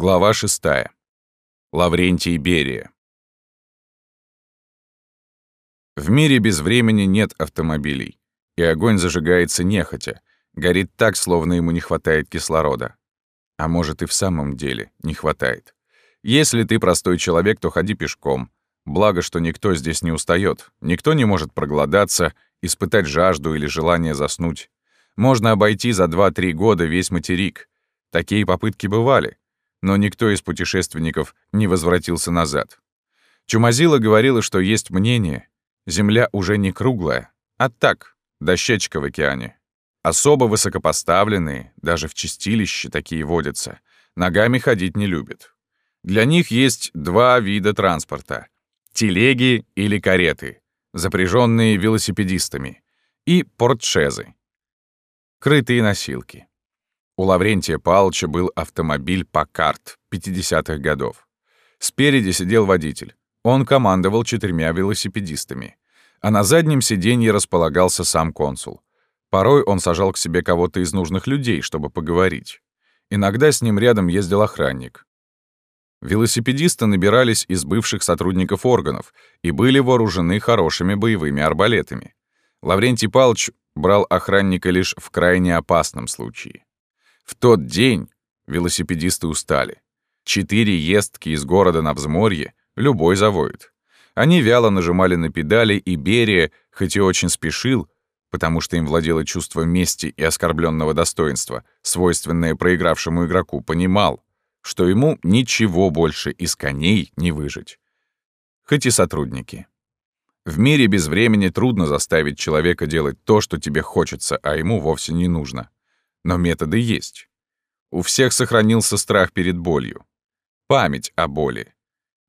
Глава 6. Лаврентий Берия. В мире без времени нет автомобилей, и огонь зажигается нехотя, горит так, словно ему не хватает кислорода. А может и в самом деле не хватает. Если ты простой человек, то ходи пешком. Благо, что никто здесь не устает, никто не может проголодаться, испытать жажду или желание заснуть. Можно обойти за 2-3 года весь материк. Такие попытки бывали но никто из путешественников не возвратился назад. Чумазила говорила, что есть мнение, Земля уже не круглая, а так, дощечка в океане. Особо высокопоставленные, даже в чистилище такие водятся, ногами ходить не любят. Для них есть два вида транспорта — телеги или кареты, запряженные велосипедистами, и портшезы — крытые носилки. У Лаврентия Павловича был автомобиль «Покарт» 50-х годов. Спереди сидел водитель. Он командовал четырьмя велосипедистами. А на заднем сиденье располагался сам консул. Порой он сажал к себе кого-то из нужных людей, чтобы поговорить. Иногда с ним рядом ездил охранник. Велосипедисты набирались из бывших сотрудников органов и были вооружены хорошими боевыми арбалетами. Лаврентий Павлович брал охранника лишь в крайне опасном случае. В тот день велосипедисты устали. Четыре ездки из города на взморье любой завоет. Они вяло нажимали на педали, и Берия, хоть и очень спешил, потому что им владело чувство мести и оскорбленного достоинства, свойственное проигравшему игроку, понимал, что ему ничего больше из коней не выжить. Хоть и сотрудники. В мире без времени трудно заставить человека делать то, что тебе хочется, а ему вовсе не нужно. Но методы есть. У всех сохранился страх перед болью. Память о боли.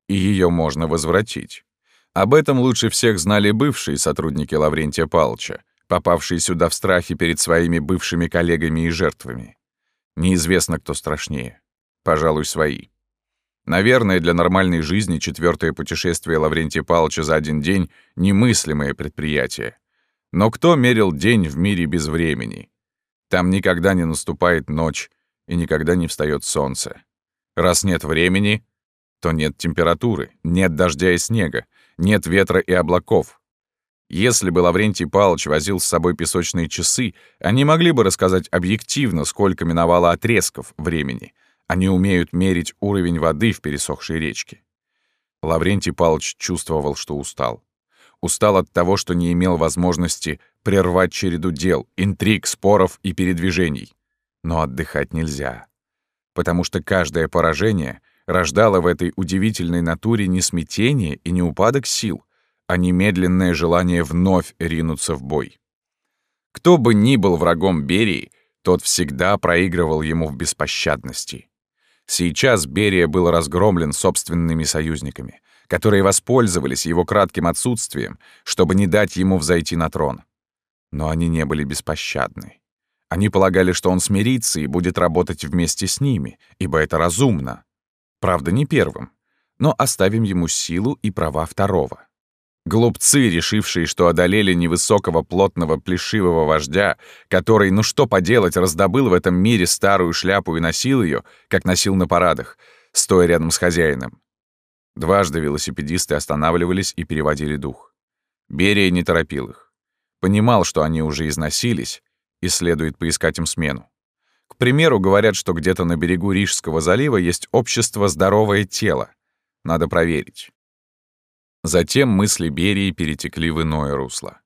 И ее можно возвратить. Об этом лучше всех знали бывшие сотрудники Лаврентия Павловича, попавшие сюда в страхе перед своими бывшими коллегами и жертвами. Неизвестно, кто страшнее. Пожалуй, свои. Наверное, для нормальной жизни четвертое путешествие Лаврентия Павловича за один день — немыслимое предприятие. Но кто мерил день в мире без времени? Там никогда не наступает ночь и никогда не встает солнце. Раз нет времени, то нет температуры, нет дождя и снега, нет ветра и облаков. Если бы Лаврентий Павлович возил с собой песочные часы, они могли бы рассказать объективно, сколько миновало отрезков времени. Они умеют мерить уровень воды в пересохшей речке. Лаврентий Павлович чувствовал, что устал. Устал от того, что не имел возможности прервать череду дел, интриг, споров и передвижений. Но отдыхать нельзя. Потому что каждое поражение рождало в этой удивительной натуре не смятение и не упадок сил, а немедленное желание вновь ринуться в бой. Кто бы ни был врагом Берии, тот всегда проигрывал ему в беспощадности. Сейчас Берия был разгромлен собственными союзниками, которые воспользовались его кратким отсутствием, чтобы не дать ему взойти на трон. Но они не были беспощадны. Они полагали, что он смирится и будет работать вместе с ними, ибо это разумно. Правда, не первым, но оставим ему силу и права второго. Глупцы, решившие, что одолели невысокого, плотного, плешивого вождя, который, ну что поделать, раздобыл в этом мире старую шляпу и носил ее, как носил на парадах, стоя рядом с хозяином. Дважды велосипедисты останавливались и переводили дух. Берия не торопил их. Понимал, что они уже износились, и следует поискать им смену. К примеру, говорят, что где-то на берегу Рижского залива есть общество «Здоровое тело». Надо проверить. Затем мысли Берии перетекли в иное русло.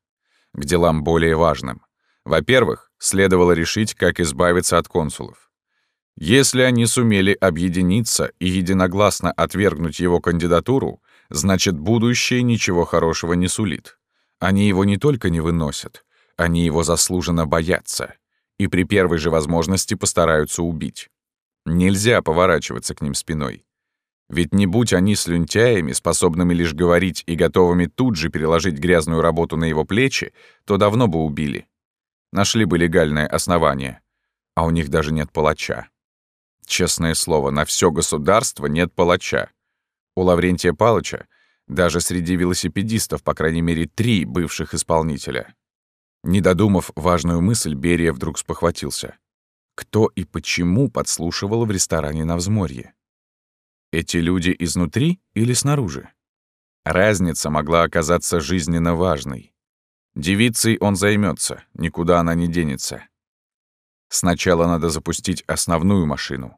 К делам более важным. Во-первых, следовало решить, как избавиться от консулов. Если они сумели объединиться и единогласно отвергнуть его кандидатуру, значит, будущее ничего хорошего не сулит. Они его не только не выносят, они его заслуженно боятся и при первой же возможности постараются убить. Нельзя поворачиваться к ним спиной. Ведь не будь они слюнтяями, способными лишь говорить и готовыми тут же переложить грязную работу на его плечи, то давно бы убили. Нашли бы легальное основание. А у них даже нет палача. Честное слово, на все государство нет палача. У Лаврентия Палыча даже среди велосипедистов, по крайней мере, три бывших исполнителя. Не додумав важную мысль, Берия вдруг спохватился. Кто и почему подслушивал в ресторане на взморье? Эти люди изнутри или снаружи? Разница могла оказаться жизненно важной. Девицей он займется, никуда она не денется. Сначала надо запустить основную машину.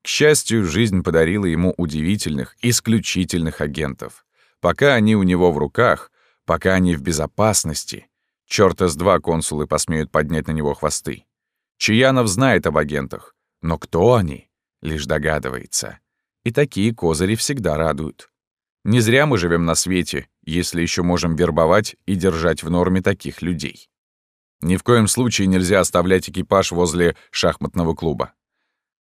К счастью, жизнь подарила ему удивительных, исключительных агентов. Пока они у него в руках, пока они в безопасности, чёрта с два консулы посмеют поднять на него хвосты. Чаянов знает об агентах, но кто они, лишь догадывается. И такие козыри всегда радуют. Не зря мы живем на свете, если еще можем вербовать и держать в норме таких людей. Ни в коем случае нельзя оставлять экипаж возле шахматного клуба.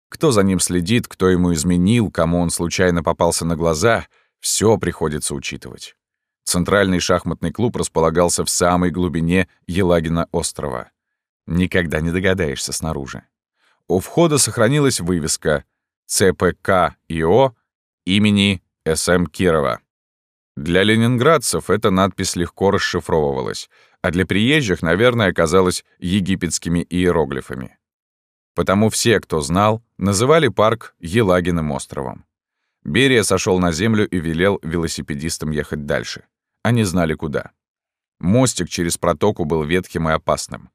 Кто за ним следит, кто ему изменил, кому он случайно попался на глаза, все приходится учитывать. Центральный шахматный клуб располагался в самой глубине Елагина острова. Никогда не догадаешься снаружи. У входа сохранилась вывеска ЦПК-ИО имени С.М. Кирова. Для ленинградцев эта надпись легко расшифровывалась, а для приезжих, наверное, оказалась египетскими иероглифами. Потому все, кто знал, называли парк Елагиным островом. Берия сошел на землю и велел велосипедистам ехать дальше. Они знали куда. Мостик через протоку был ветхим и опасным.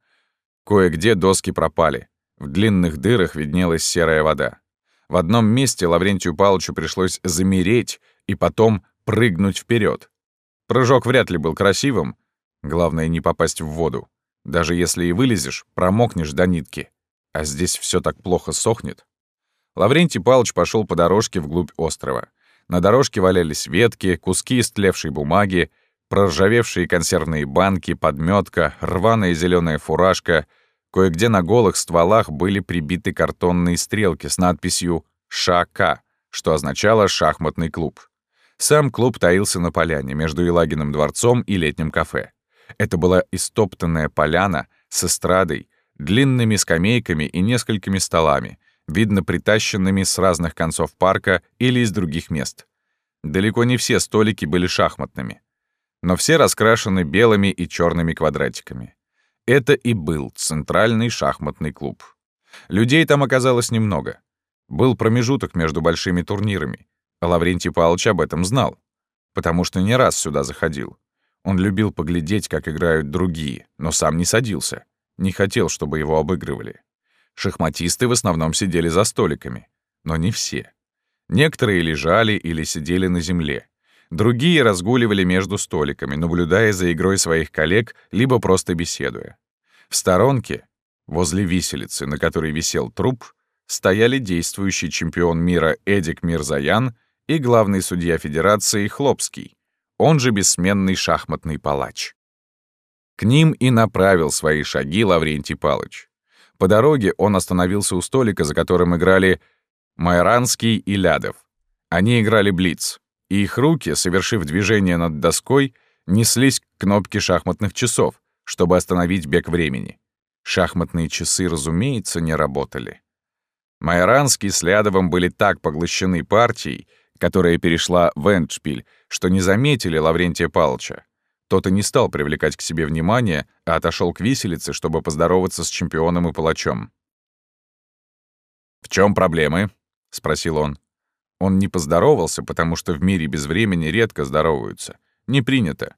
Кое-где доски пропали. В длинных дырах виднелась серая вода. В одном месте Лаврентию Павловичу пришлось замереть и потом прыгнуть вперед. Прыжок вряд ли был красивым. Главное, не попасть в воду. Даже если и вылезешь, промокнешь до нитки. А здесь все так плохо сохнет. Лаврентий Павлович пошел по дорожке вглубь острова. На дорожке валялись ветки, куски истлевшей бумаги, проржавевшие консервные банки, подметка, рваная зеленая фуражка — Кое-где на голых стволах были прибиты картонные стрелки с надписью «ШК», что означало «шахматный клуб». Сам клуб таился на поляне между Елагиным дворцом и летним кафе. Это была истоптанная поляна с эстрадой, длинными скамейками и несколькими столами, видно притащенными с разных концов парка или из других мест. Далеко не все столики были шахматными, но все раскрашены белыми и черными квадратиками. Это и был центральный шахматный клуб. Людей там оказалось немного. Был промежуток между большими турнирами, Лаврентий Павлович об этом знал, потому что не раз сюда заходил. Он любил поглядеть, как играют другие, но сам не садился. Не хотел, чтобы его обыгрывали. Шахматисты в основном сидели за столиками, но не все. Некоторые лежали или сидели на земле. Другие разгуливали между столиками, наблюдая за игрой своих коллег, либо просто беседуя. В сторонке, возле виселицы, на которой висел труп, стояли действующий чемпион мира Эдик Мирзаян и главный судья Федерации Хлопский, он же бессменный шахматный палач. К ним и направил свои шаги Лаврентий Палыч. По дороге он остановился у столика, за которым играли Майранский и Лядов. Они играли блиц и их руки, совершив движение над доской, неслись к кнопке шахматных часов, чтобы остановить бег времени. Шахматные часы, разумеется, не работали. Майоранский с Лядовым были так поглощены партией, которая перешла в эндшпиль, что не заметили Лаврентия Палыча. Тот и не стал привлекать к себе внимание, а отошел к виселице, чтобы поздороваться с чемпионом и палачом. «В чем проблемы?» — спросил он. Он не поздоровался, потому что в мире без времени редко здороваются. Не принято.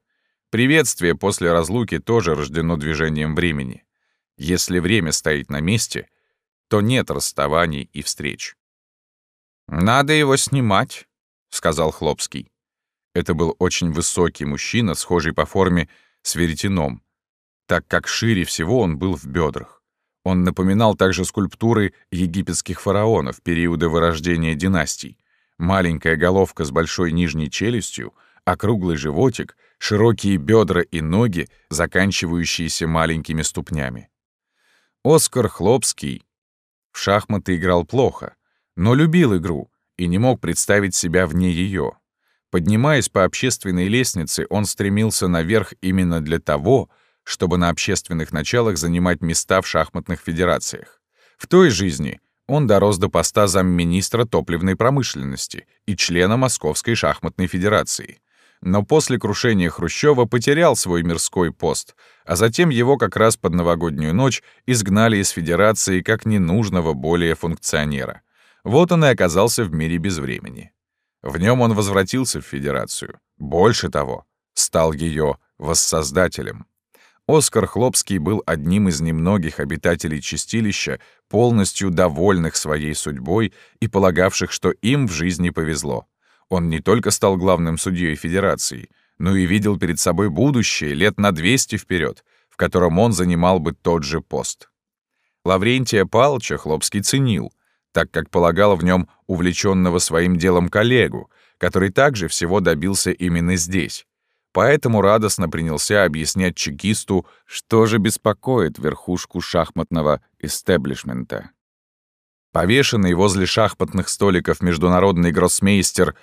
Приветствие после разлуки тоже рождено движением времени. Если время стоит на месте, то нет расставаний и встреч. «Надо его снимать», — сказал Хлопский. Это был очень высокий мужчина, схожий по форме с веретеном, так как шире всего он был в бедрах. Он напоминал также скульптуры египетских фараонов периода вырождения династий, Маленькая головка с большой нижней челюстью, округлый животик, широкие бедра и ноги, заканчивающиеся маленькими ступнями. Оскар Хлопский в шахматы играл плохо, но любил игру и не мог представить себя вне ее. Поднимаясь по общественной лестнице, он стремился наверх именно для того, чтобы на общественных началах занимать места в шахматных федерациях. В той жизни он дорос до поста замминистра топливной промышленности и члена Московской шахматной федерации. Но после крушения Хрущева потерял свой мирской пост, а затем его как раз под новогоднюю ночь изгнали из федерации как ненужного более функционера. Вот он и оказался в мире без времени. В нем он возвратился в Федерацию. Больше того, стал ее воссоздателем. Оскар Хлопский был одним из немногих обитателей чистилища, полностью довольных своей судьбой и полагавших, что им в жизни повезло. Он не только стал главным судьей Федерации, но и видел перед собой будущее лет на 200 вперед, в котором он занимал бы тот же пост. Лаврентия Палча Хлопский ценил, так как полагал в нем увлеченного своим делом коллегу, который также всего добился именно здесь, поэтому радостно принялся объяснять чекисту, что же беспокоит верхушку шахматного истеблишмента. Повешенный возле шахматных столиков международный гроссмейстер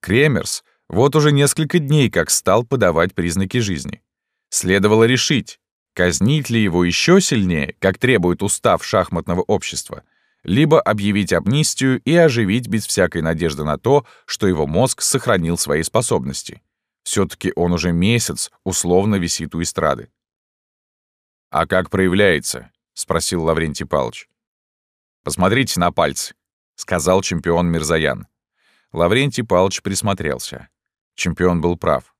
Кремерс вот уже несколько дней как стал подавать признаки жизни. Следовало решить, казнить ли его еще сильнее, как требует устав шахматного общества, либо объявить амнистию и оживить без всякой надежды на то, что его мозг сохранил свои способности. Все-таки он уже месяц условно висит у эстрады. «А как проявляется?» — спросил Лаврентий Павлович. «Посмотрите на пальцы», — сказал чемпион Мирзаян. Лаврентий Павлович присмотрелся. Чемпион был прав.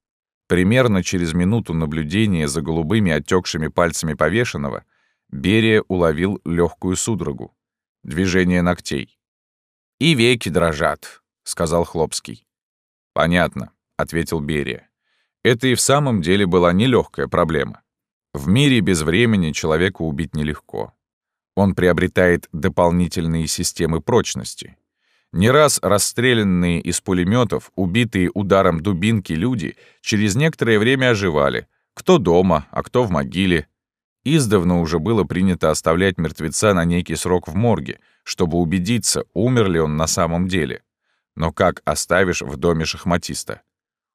Примерно через минуту наблюдения за голубыми отекшими пальцами повешенного Берия уловил легкую судорогу. Движение ногтей. «И веки дрожат», — сказал Хлопский. «Понятно. — ответил Берия. Это и в самом деле была нелегкая проблема. В мире без времени человека убить нелегко. Он приобретает дополнительные системы прочности. Не раз расстрелянные из пулеметов, убитые ударом дубинки люди через некоторое время оживали, кто дома, а кто в могиле. Издавна уже было принято оставлять мертвеца на некий срок в морге, чтобы убедиться, умер ли он на самом деле. Но как оставишь в доме шахматиста?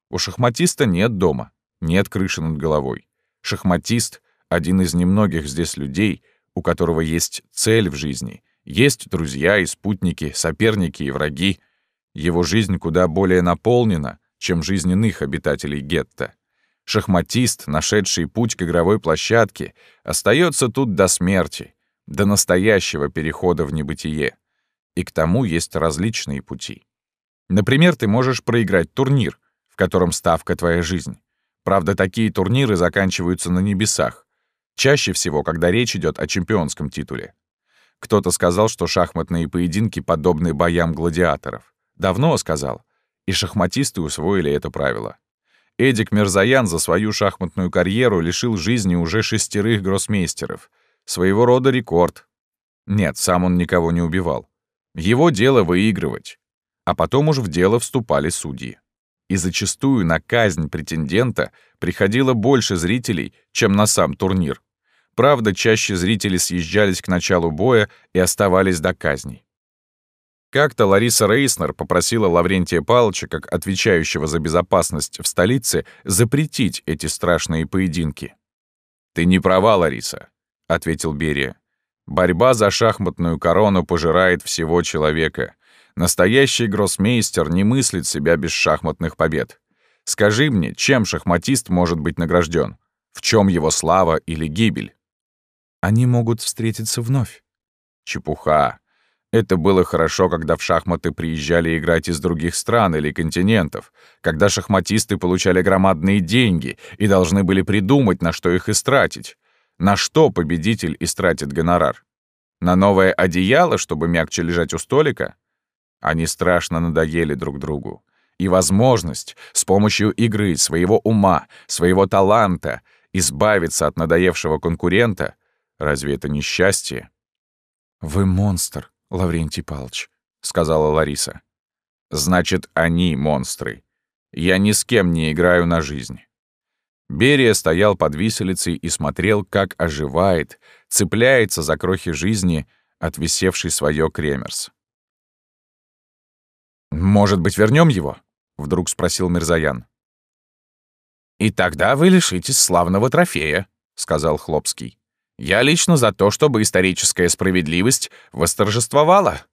У шахматиста нет дома, нет крыши над головой. Шахматист — один из немногих здесь людей, у которого есть цель в жизни, есть друзья и спутники, соперники и враги. Его жизнь куда более наполнена, чем жизнь иных обитателей гетто. Шахматист, нашедший путь к игровой площадке, остается тут до смерти, до настоящего перехода в небытие. И к тому есть различные пути. Например, ты можешь проиграть турнир, в котором ставка твоя жизнь. Правда, такие турниры заканчиваются на небесах. Чаще всего, когда речь идет о чемпионском титуле. Кто-то сказал, что шахматные поединки подобны боям гладиаторов. Давно сказал. И шахматисты усвоили это правило. Эдик Мерзаян за свою шахматную карьеру лишил жизни уже шестерых гроссмейстеров. Своего рода рекорд. Нет, сам он никого не убивал. Его дело выигрывать. А потом уж в дело вступали судьи и зачастую на казнь претендента приходило больше зрителей, чем на сам турнир. Правда, чаще зрители съезжались к началу боя и оставались до казней. Как-то Лариса Рейснер попросила Лаврентия Павловича, как отвечающего за безопасность в столице, запретить эти страшные поединки. «Ты не права, Лариса», — ответил Берия. «Борьба за шахматную корону пожирает всего человека. Настоящий гроссмейстер не мыслит себя без шахматных побед. Скажи мне, чем шахматист может быть награжден? В чем его слава или гибель? Они могут встретиться вновь. Чепуха. Это было хорошо, когда в шахматы приезжали играть из других стран или континентов, когда шахматисты получали громадные деньги и должны были придумать, на что их истратить. На что победитель истратит гонорар? На новое одеяло, чтобы мягче лежать у столика? Они страшно надоели друг другу. И возможность с помощью игры, своего ума, своего таланта избавиться от надоевшего конкурента — разве это не счастье? «Вы монстр, Лаврентий Павлович», — сказала Лариса. «Значит, они монстры. Я ни с кем не играю на жизнь». Берия стоял под виселицей и смотрел, как оживает, цепляется за крохи жизни, отвисевший свое Кремерс. «Может быть, вернем его?» — вдруг спросил Мирзаян. «И тогда вы лишитесь славного трофея», — сказал Хлопский. «Я лично за то, чтобы историческая справедливость восторжествовала».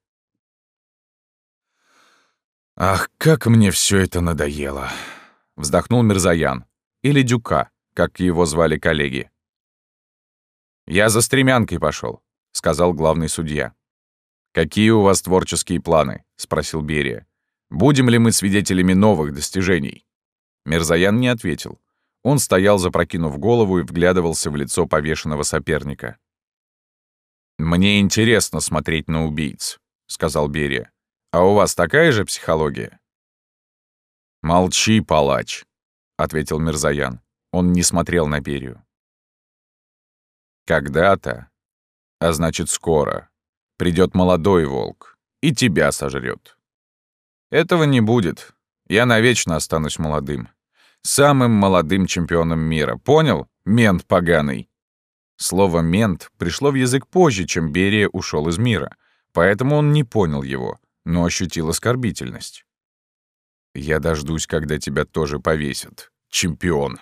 «Ах, как мне все это надоело!» — вздохнул Мирзаян. Или Дюка, как его звали коллеги. «Я за стремянкой пошел, сказал главный судья. «Какие у вас творческие планы?» — спросил Берия. Будем ли мы свидетелями новых достижений?» Мирзаян не ответил. Он стоял, запрокинув голову и вглядывался в лицо повешенного соперника. «Мне интересно смотреть на убийц», — сказал Берия. «А у вас такая же психология?» «Молчи, палач», — ответил Мирзаян. Он не смотрел на Берию. «Когда-то, а значит скоро, придет молодой волк и тебя сожрет. Этого не будет. Я навечно останусь молодым. Самым молодым чемпионом мира. Понял, мент поганый?» Слово «мент» пришло в язык позже, чем Берия ушел из мира, поэтому он не понял его, но ощутил оскорбительность. «Я дождусь, когда тебя тоже повесят, чемпион».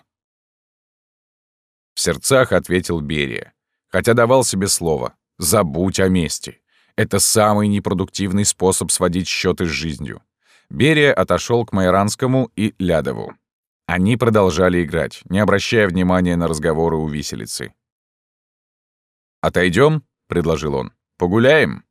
В сердцах ответил Берия, хотя давал себе слово «забудь о мести». Это самый непродуктивный способ сводить счеты с жизнью. Берия отошел к Майранскому и Лядову. Они продолжали играть, не обращая внимания на разговоры у виселицы. Отойдем, предложил он. «Погуляем?»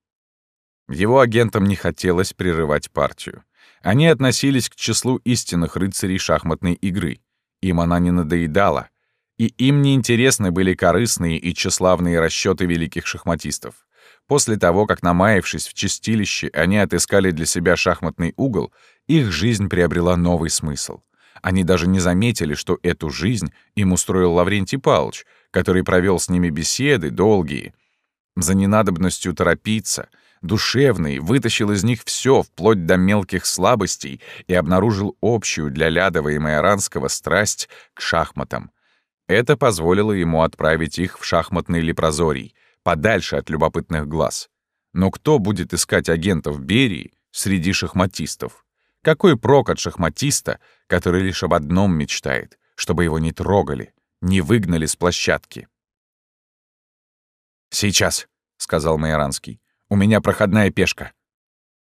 Его агентам не хотелось прерывать партию. Они относились к числу истинных рыцарей шахматной игры. Им она не надоедала, и им не интересны были корыстные и тщеславные расчеты великих шахматистов. После того, как, намаявшись в чистилище, они отыскали для себя шахматный угол, их жизнь приобрела новый смысл. Они даже не заметили, что эту жизнь им устроил Лаврентий Павлович, который провел с ними беседы долгие. За ненадобностью торопиться, душевный, вытащил из них все, вплоть до мелких слабостей, и обнаружил общую для Лядова и Майоранского страсть к шахматам. Это позволило ему отправить их в шахматный лепрозорий — подальше от любопытных глаз. Но кто будет искать агентов Берии среди шахматистов? Какой прок от шахматиста, который лишь об одном мечтает, чтобы его не трогали, не выгнали с площадки? «Сейчас», — сказал Майоранский, — «у меня проходная пешка».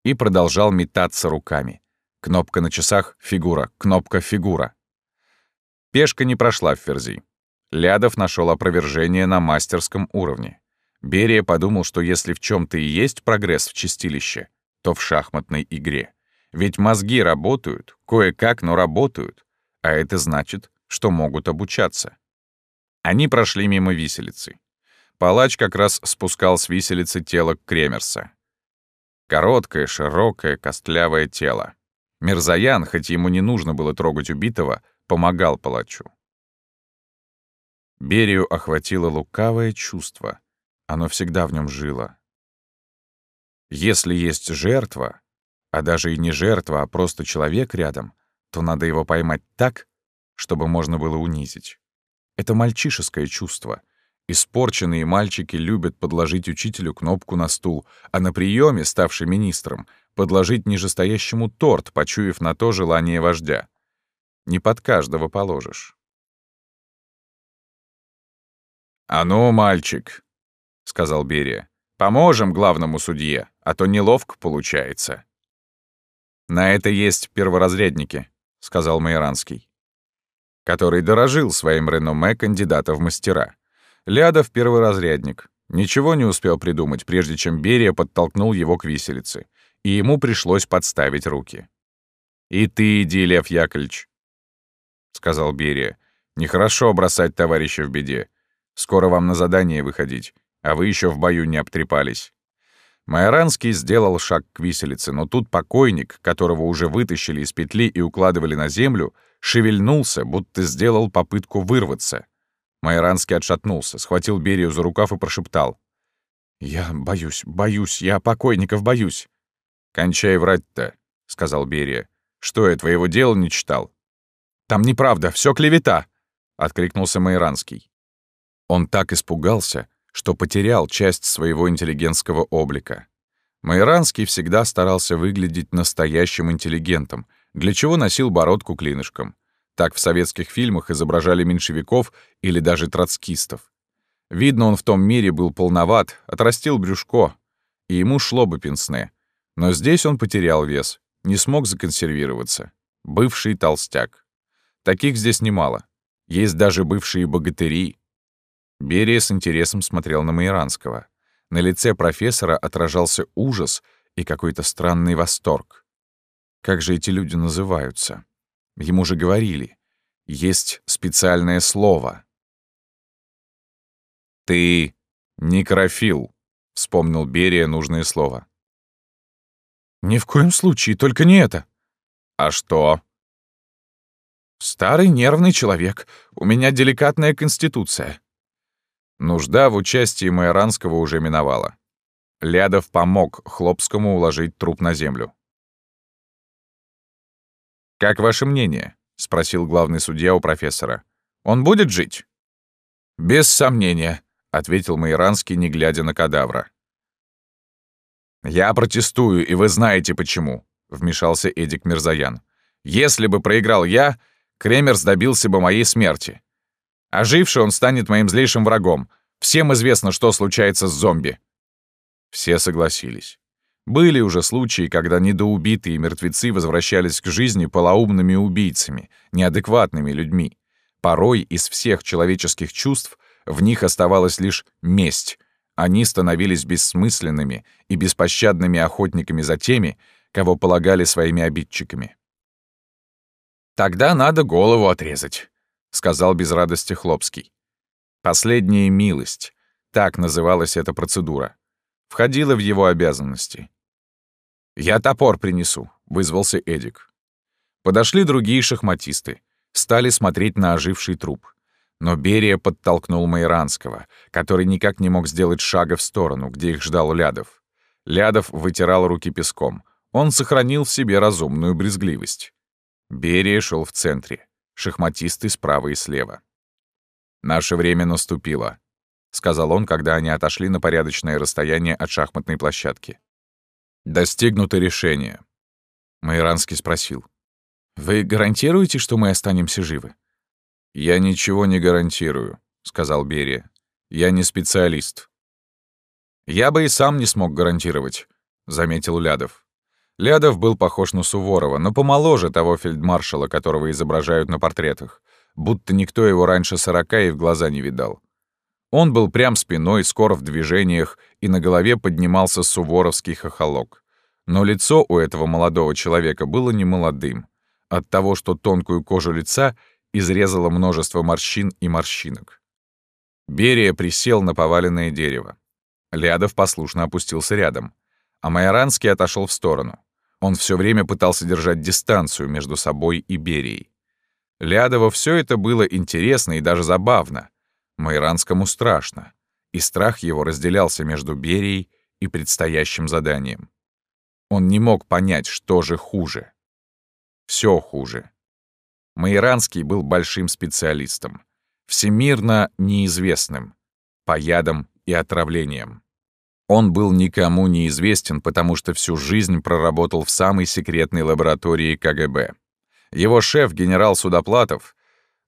И продолжал метаться руками. Кнопка на часах — фигура, кнопка — фигура. Пешка не прошла в ферзи. Лядов нашел опровержение на мастерском уровне. Берия подумал, что если в чем то и есть прогресс в чистилище, то в шахматной игре. Ведь мозги работают, кое-как, но работают. А это значит, что могут обучаться. Они прошли мимо виселицы. Палач как раз спускал с виселицы тело Кремерса. Короткое, широкое, костлявое тело. Мирзаян, хоть ему не нужно было трогать убитого, помогал палачу. Берию охватило лукавое чувство, оно всегда в нем жило. Если есть жертва, а даже и не жертва, а просто человек рядом, то надо его поймать так, чтобы можно было унизить. Это мальчишеское чувство. Испорченные мальчики любят подложить учителю кнопку на стул, а на приеме, ставший министром, подложить нижестоящему торт, почуяв на то желание вождя. Не под каждого положишь. «А ну, мальчик, — сказал Берия. «Поможем главному судье, а то неловко получается». «На это есть перворазрядники», — сказал Майоранский, который дорожил своим реноме кандидата в мастера. Лядов — перворазрядник. Ничего не успел придумать, прежде чем Берия подтолкнул его к виселице, и ему пришлось подставить руки. «И ты иди, Лев Яковлевич», — сказал Берия. «Нехорошо бросать товарища в беде. Скоро вам на задание выходить а вы еще в бою не обтрепались. Майоранский сделал шаг к виселице, но тут покойник, которого уже вытащили из петли и укладывали на землю, шевельнулся, будто сделал попытку вырваться. Майоранский отшатнулся, схватил Берию за рукав и прошептал. «Я боюсь, боюсь, я покойников боюсь». «Кончай врать-то», — сказал Берия. «Что я твоего дела не читал?» «Там неправда, все клевета», — откликнулся Майоранский. Он так испугался, что потерял часть своего интеллигентского облика. Майранский всегда старался выглядеть настоящим интеллигентом, для чего носил бородку клинышком. Так в советских фильмах изображали меньшевиков или даже троцкистов. Видно, он в том мире был полноват, отрастил брюшко, и ему шло бы пенсне. Но здесь он потерял вес, не смог законсервироваться. Бывший толстяк. Таких здесь немало. Есть даже бывшие богатыри, Берия с интересом смотрел на Майранского. На лице профессора отражался ужас и какой-то странный восторг. Как же эти люди называются? Ему же говорили. Есть специальное слово. «Ты некрофил», — вспомнил Берия нужное слово. «Ни в коем случае, только не это». «А что?» «Старый нервный человек. У меня деликатная конституция». Нужда в участии Майоранского уже миновала. Лядов помог Хлопскому уложить труп на землю. «Как ваше мнение?» — спросил главный судья у профессора. «Он будет жить?» «Без сомнения», — ответил Майоранский, не глядя на кадавра. «Я протестую, и вы знаете почему», — вмешался Эдик Мирзаян. «Если бы проиграл я, Кремерс добился бы моей смерти. Оживший он станет моим злейшим врагом. Всем известно, что случается с зомби». Все согласились. Были уже случаи, когда недоубитые мертвецы возвращались к жизни полоумными убийцами, неадекватными людьми. Порой из всех человеческих чувств в них оставалась лишь месть. Они становились бессмысленными и беспощадными охотниками за теми, кого полагали своими обидчиками. «Тогда надо голову отрезать», — сказал без радости Хлопский. «Последняя милость» — так называлась эта процедура входила в его обязанности. «Я топор принесу», — вызвался Эдик. Подошли другие шахматисты, стали смотреть на оживший труп. Но Берия подтолкнул Майранского, который никак не мог сделать шага в сторону, где их ждал Лядов. Лядов вытирал руки песком. Он сохранил в себе разумную брезгливость. Берия шел в центре, шахматисты справа и слева. «Наше время наступило», — сказал он, когда они отошли на порядочное расстояние от шахматной площадки. Достигнуто решение. Майранский спросил. «Вы гарантируете, что мы останемся живы?» «Я ничего не гарантирую», — сказал Берия. «Я не специалист». «Я бы и сам не смог гарантировать», — заметил Лядов. Лядов был похож на Суворова, но помоложе того фельдмаршала, которого изображают на портретах, будто никто его раньше сорока и в глаза не видал. Он был прям спиной, скоро в движениях, и на голове поднимался суворовский хохолок. Но лицо у этого молодого человека было не молодым. От того, что тонкую кожу лица изрезало множество морщин и морщинок. Берия присел на поваленное дерево. Лядов послушно опустился рядом, а Майоранский отошел в сторону. Он все время пытался держать дистанцию между собой и Берией. Лядову все это было интересно и даже забавно. Майранскому страшно, и страх его разделялся между Берией и предстоящим заданием. Он не мог понять, что же хуже. Все хуже. Майранский был большим специалистом, всемирно неизвестным, по ядам и отравлениям. Он был никому неизвестен, потому что всю жизнь проработал в самой секретной лаборатории КГБ. Его шеф, генерал Судоплатов,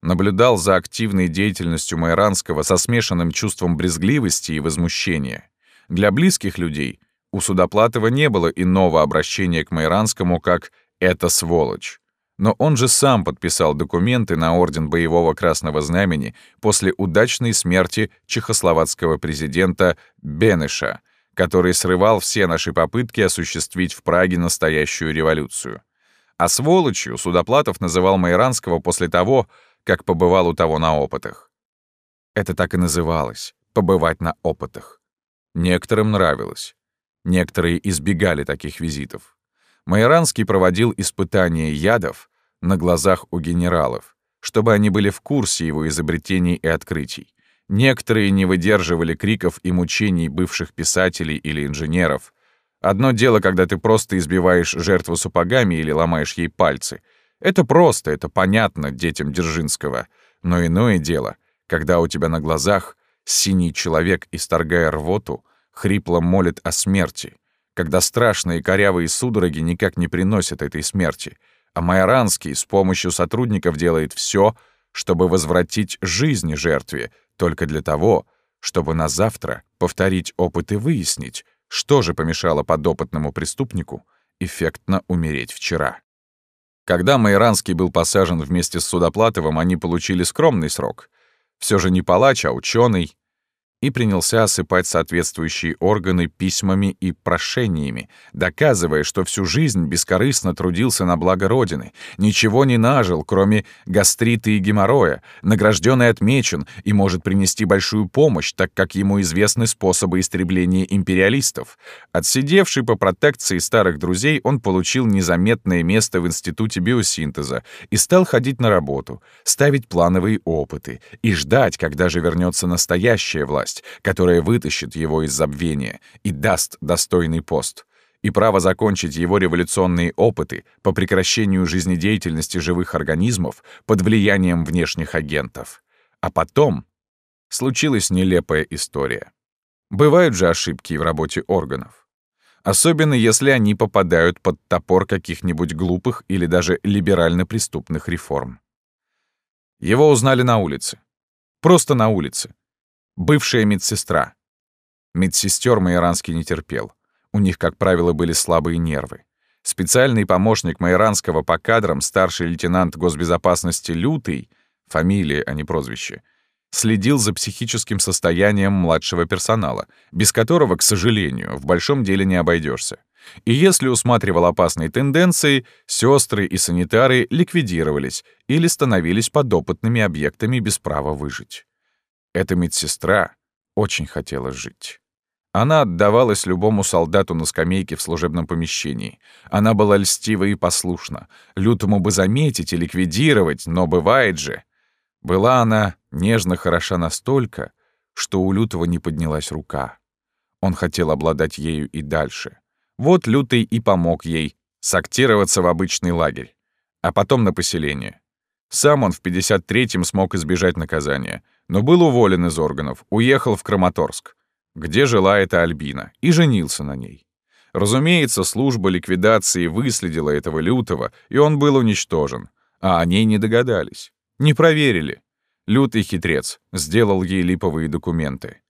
наблюдал за активной деятельностью Майранского со смешанным чувством брезгливости и возмущения. Для близких людей у Судоплатова не было иного обращения к Майранскому, как «это сволочь». Но он же сам подписал документы на Орден Боевого Красного Знамени после удачной смерти чехословацкого президента Бенеша, который срывал все наши попытки осуществить в Праге настоящую революцию. А сволочью Судоплатов называл Майранского после того, как побывал у того на опытах. Это так и называлось — побывать на опытах. Некоторым нравилось. Некоторые избегали таких визитов. Майоранский проводил испытания ядов на глазах у генералов, чтобы они были в курсе его изобретений и открытий. Некоторые не выдерживали криков и мучений бывших писателей или инженеров. Одно дело, когда ты просто избиваешь жертву сапогами или ломаешь ей пальцы — это просто, это понятно детям Дзержинского. Но иное дело, когда у тебя на глазах синий человек, исторгая рвоту, хрипло молит о смерти, когда страшные корявые судороги никак не приносят этой смерти, а Майоранский с помощью сотрудников делает все, чтобы возвратить жизнь жертве, только для того, чтобы на завтра повторить опыт и выяснить, что же помешало подопытному преступнику эффектно умереть вчера. Когда Майранский был посажен вместе с Судоплатовым, они получили скромный срок. Все же не палач, а ученый. И принялся осыпать соответствующие органы письмами и прошениями, доказывая, что всю жизнь бескорыстно трудился на благо Родины, ничего не нажил, кроме гастрита и геморроя, награжден и отмечен, и может принести большую помощь, так как ему известны способы истребления империалистов. Отсидевший по протекции старых друзей, он получил незаметное место в Институте биосинтеза и стал ходить на работу, ставить плановые опыты и ждать, когда же вернется настоящая власть, власть, которая вытащит его из забвения и даст достойный пост, и право закончить его революционные опыты по прекращению жизнедеятельности живых организмов под влиянием внешних агентов. А потом случилась нелепая история. Бывают же ошибки в работе органов. Особенно если они попадают под топор каких-нибудь глупых или даже либерально-преступных реформ. Его узнали на улице. Просто на улице. Бывшая медсестра. Медсестер Майоранский не терпел. У них, как правило, были слабые нервы. Специальный помощник Майоранского по кадрам, старший лейтенант госбезопасности Лютый, фамилия, а не прозвище, следил за психическим состоянием младшего персонала, без которого, к сожалению, в большом деле не обойдешься. И если усматривал опасные тенденции, сестры и санитары ликвидировались или становились подопытными объектами без права выжить. Эта медсестра очень хотела жить. Она отдавалась любому солдату на скамейке в служебном помещении. Она была льстива и послушна. Лютому бы заметить и ликвидировать, но бывает же. Была она нежно хороша настолько, что у Лютого не поднялась рука. Он хотел обладать ею и дальше. Вот Лютый и помог ей сактироваться в обычный лагерь, а потом на поселение. Сам он в 53-м смог избежать наказания — но был уволен из органов, уехал в Краматорск, где жила эта Альбина, и женился на ней. Разумеется, служба ликвидации выследила этого лютого, и он был уничтожен, а о ней не догадались. Не проверили. Лютый хитрец сделал ей липовые документы.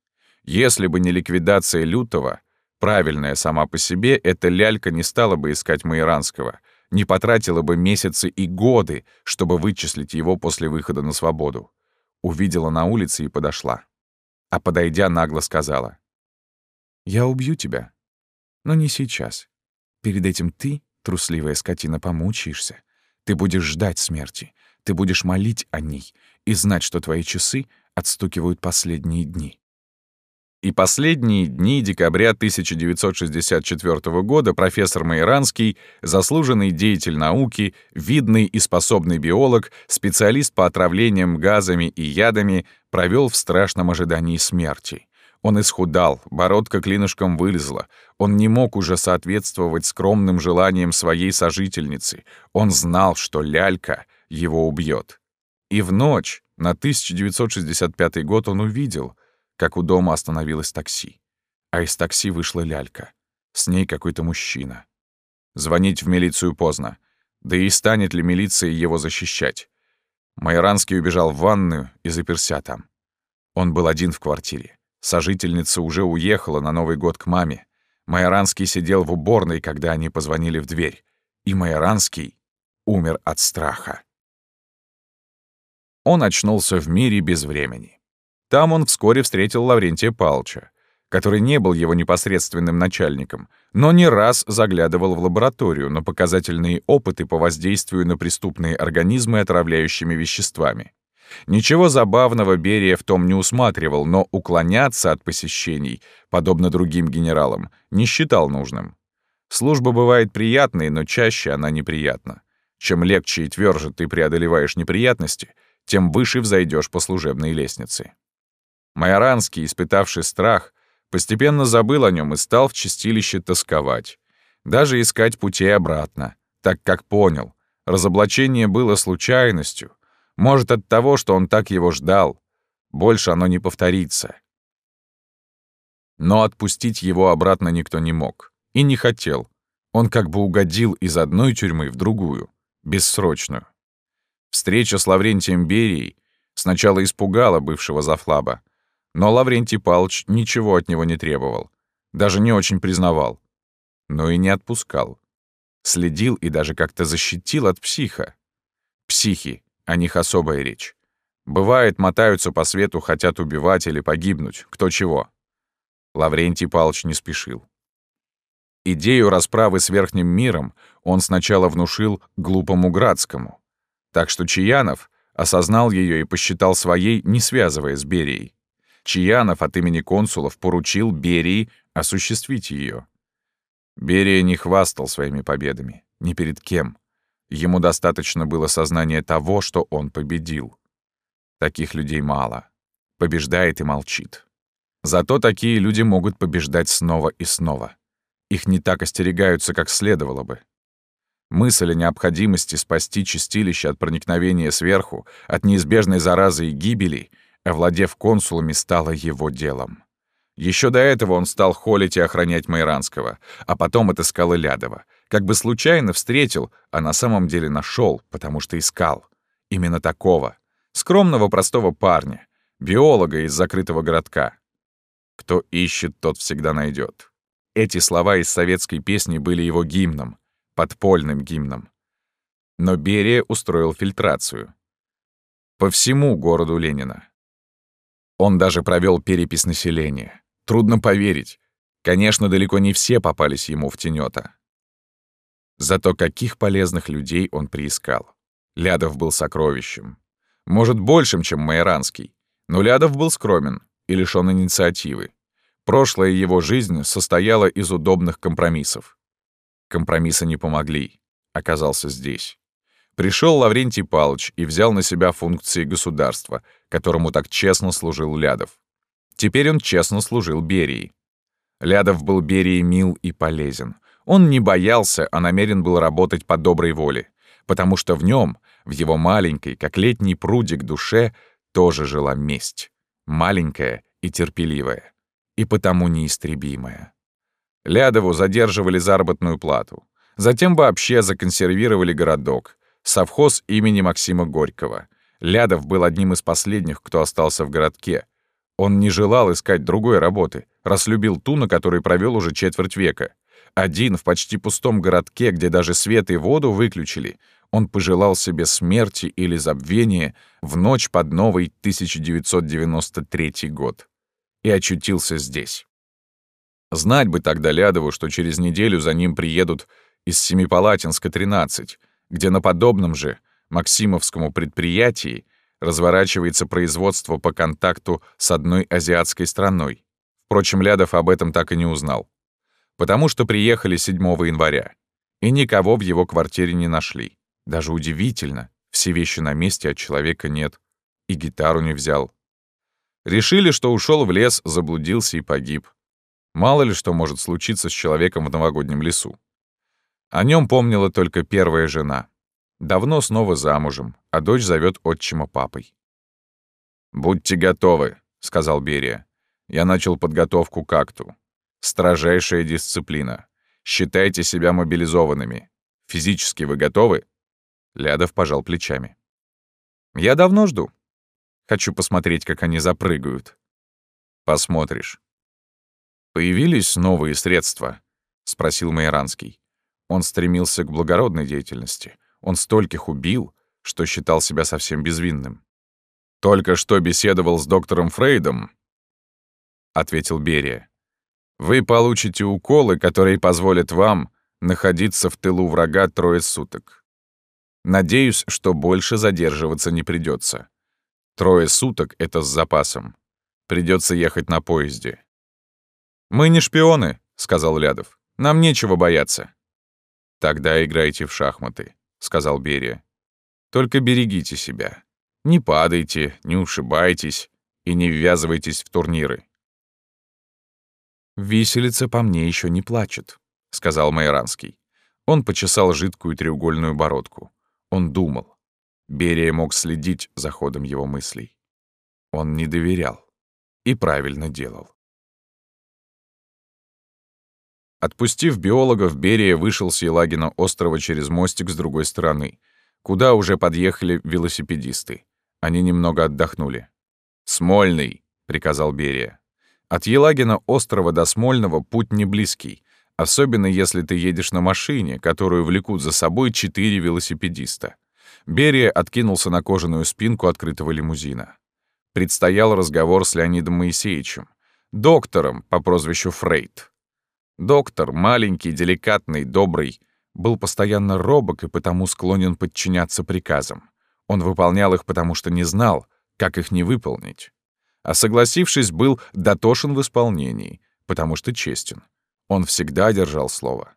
Если бы не ликвидация лютого, правильная сама по себе, эта лялька не стала бы искать Майранского, не потратила бы месяцы и годы, чтобы вычислить его после выхода на свободу увидела на улице и подошла. А подойдя, нагло сказала. «Я убью тебя. Но не сейчас. Перед этим ты, трусливая скотина, помучаешься. Ты будешь ждать смерти. Ты будешь молить о ней и знать, что твои часы отстукивают последние дни. И последние дни декабря 1964 года профессор Майранский, заслуженный деятель науки, видный и способный биолог, специалист по отравлениям газами и ядами, провел в страшном ожидании смерти. Он исхудал, бородка клинышком вылезла. Он не мог уже соответствовать скромным желаниям своей сожительницы. Он знал, что лялька его убьет. И в ночь на 1965 год он увидел — как у дома остановилось такси. А из такси вышла лялька. С ней какой-то мужчина. Звонить в милицию поздно. Да и станет ли милиция его защищать? Майоранский убежал в ванную и заперся там. Он был один в квартире. Сожительница уже уехала на Новый год к маме. Майоранский сидел в уборной, когда они позвонили в дверь. И Майоранский умер от страха. Он очнулся в мире без времени. Там он вскоре встретил Лаврентия Палча, который не был его непосредственным начальником, но не раз заглядывал в лабораторию на показательные опыты по воздействию на преступные организмы отравляющими веществами. Ничего забавного Берия в том не усматривал, но уклоняться от посещений, подобно другим генералам, не считал нужным. Служба бывает приятной, но чаще она неприятна. Чем легче и тверже ты преодолеваешь неприятности, тем выше взойдешь по служебной лестнице. Майоранский, испытавший страх, постепенно забыл о нем и стал в чистилище тосковать. Даже искать пути обратно, так как понял, разоблачение было случайностью, может, от того, что он так его ждал. Больше оно не повторится. Но отпустить его обратно никто не мог. И не хотел. Он как бы угодил из одной тюрьмы в другую, бессрочную. Встреча с Лаврентием Берией сначала испугала бывшего Зафлаба, но Лаврентий Палыч ничего от него не требовал, даже не очень признавал, но и не отпускал. Следил и даже как-то защитил от психа. Психи, о них особая речь. Бывает, мотаются по свету, хотят убивать или погибнуть, кто чего. Лаврентий Палыч не спешил. Идею расправы с Верхним миром он сначала внушил глупому Градскому. Так что Чаянов осознал ее и посчитал своей, не связывая с Берией. Чаянов от имени консулов поручил Берии осуществить ее. Берия не хвастал своими победами, ни перед кем. Ему достаточно было сознания того, что он победил. Таких людей мало. Побеждает и молчит. Зато такие люди могут побеждать снова и снова. Их не так остерегаются, как следовало бы. Мысль о необходимости спасти чистилище от проникновения сверху, от неизбежной заразы и гибели, овладев консулами, стала его делом. Еще до этого он стал холить и охранять Майранского, а потом отыскал Илядова. Как бы случайно встретил, а на самом деле нашел, потому что искал. Именно такого. Скромного простого парня. Биолога из закрытого городка. Кто ищет, тот всегда найдет. Эти слова из советской песни были его гимном, подпольным гимном. Но Берия устроил фильтрацию. По всему городу Ленина. Он даже провел перепись населения. Трудно поверить. Конечно, далеко не все попались ему в тенета. Зато каких полезных людей он приискал. Лядов был сокровищем. Может, большим, чем Майоранский. Но Лядов был скромен и лишён инициативы. Прошлая его жизнь состояла из удобных компромиссов. Компромиссы не помогли. Оказался здесь. Пришел Лаврентий Палыч и взял на себя функции государства, которому так честно служил Лядов. Теперь он честно служил Берии. Лядов был Берии мил и полезен. Он не боялся, а намерен был работать по доброй воле, потому что в нем, в его маленькой, как летний прудик душе, тоже жила месть. Маленькая и терпеливая, и потому неистребимая. Лядову задерживали заработную плату. Затем вообще законсервировали городок. Совхоз имени Максима Горького. Лядов был одним из последних, кто остался в городке, он не желал искать другой работы, раз ту, на которой провел уже четверть века. Один в почти пустом городке, где даже свет и воду выключили, он пожелал себе смерти или забвения в ночь под новый 1993 год. И очутился здесь. Знать бы тогда Лядову, что через неделю за ним приедут из Семипалатинска, 13, где на подобном же Максимовскому предприятии разворачивается производство по контакту с одной азиатской страной. Впрочем, Лядов об этом так и не узнал. Потому что приехали 7 января, и никого в его квартире не нашли. Даже удивительно, все вещи на месте, а человека нет. И гитару не взял. Решили, что ушел в лес, заблудился и погиб. Мало ли что может случиться с человеком в новогоднем лесу. О нем помнила только первая жена. Давно снова замужем, а дочь зовет отчима папой. «Будьте готовы», — сказал Берия. «Я начал подготовку к акту. Строжайшая дисциплина. Считайте себя мобилизованными. Физически вы готовы?» Лядов пожал плечами. «Я давно жду. Хочу посмотреть, как они запрыгают». «Посмотришь». «Появились новые средства?» — спросил Майоранский. Он стремился к благородной деятельности. Он стольких убил, что считал себя совсем безвинным. «Только что беседовал с доктором Фрейдом», — ответил Берия. «Вы получите уколы, которые позволят вам находиться в тылу врага трое суток. Надеюсь, что больше задерживаться не придется. Трое суток — это с запасом. Придется ехать на поезде». «Мы не шпионы», — сказал Лядов. «Нам нечего бояться». «Тогда играйте в шахматы», — сказал Берия. «Только берегите себя. Не падайте, не ушибайтесь и не ввязывайтесь в турниры». «Виселица по мне еще не плачет», — сказал Майранский. Он почесал жидкую треугольную бородку. Он думал. Берия мог следить за ходом его мыслей. Он не доверял. И правильно делал. Отпустив биологов, Берия вышел с Елагина острова через мостик с другой стороны, куда уже подъехали велосипедисты. Они немного отдохнули. «Смольный», — приказал Берия. От Елагина острова до Смольного путь не близкий, особенно если ты едешь на машине, которую влекут за собой четыре велосипедиста. Берия откинулся на кожаную спинку открытого лимузина. Предстоял разговор с Леонидом Моисеевичем, доктором по прозвищу Фрейд. Доктор, маленький, деликатный, добрый, был постоянно робок и потому склонен подчиняться приказам. Он выполнял их, потому что не знал, как их не выполнить. А согласившись, был дотошен в исполнении, потому что честен. Он всегда держал слово.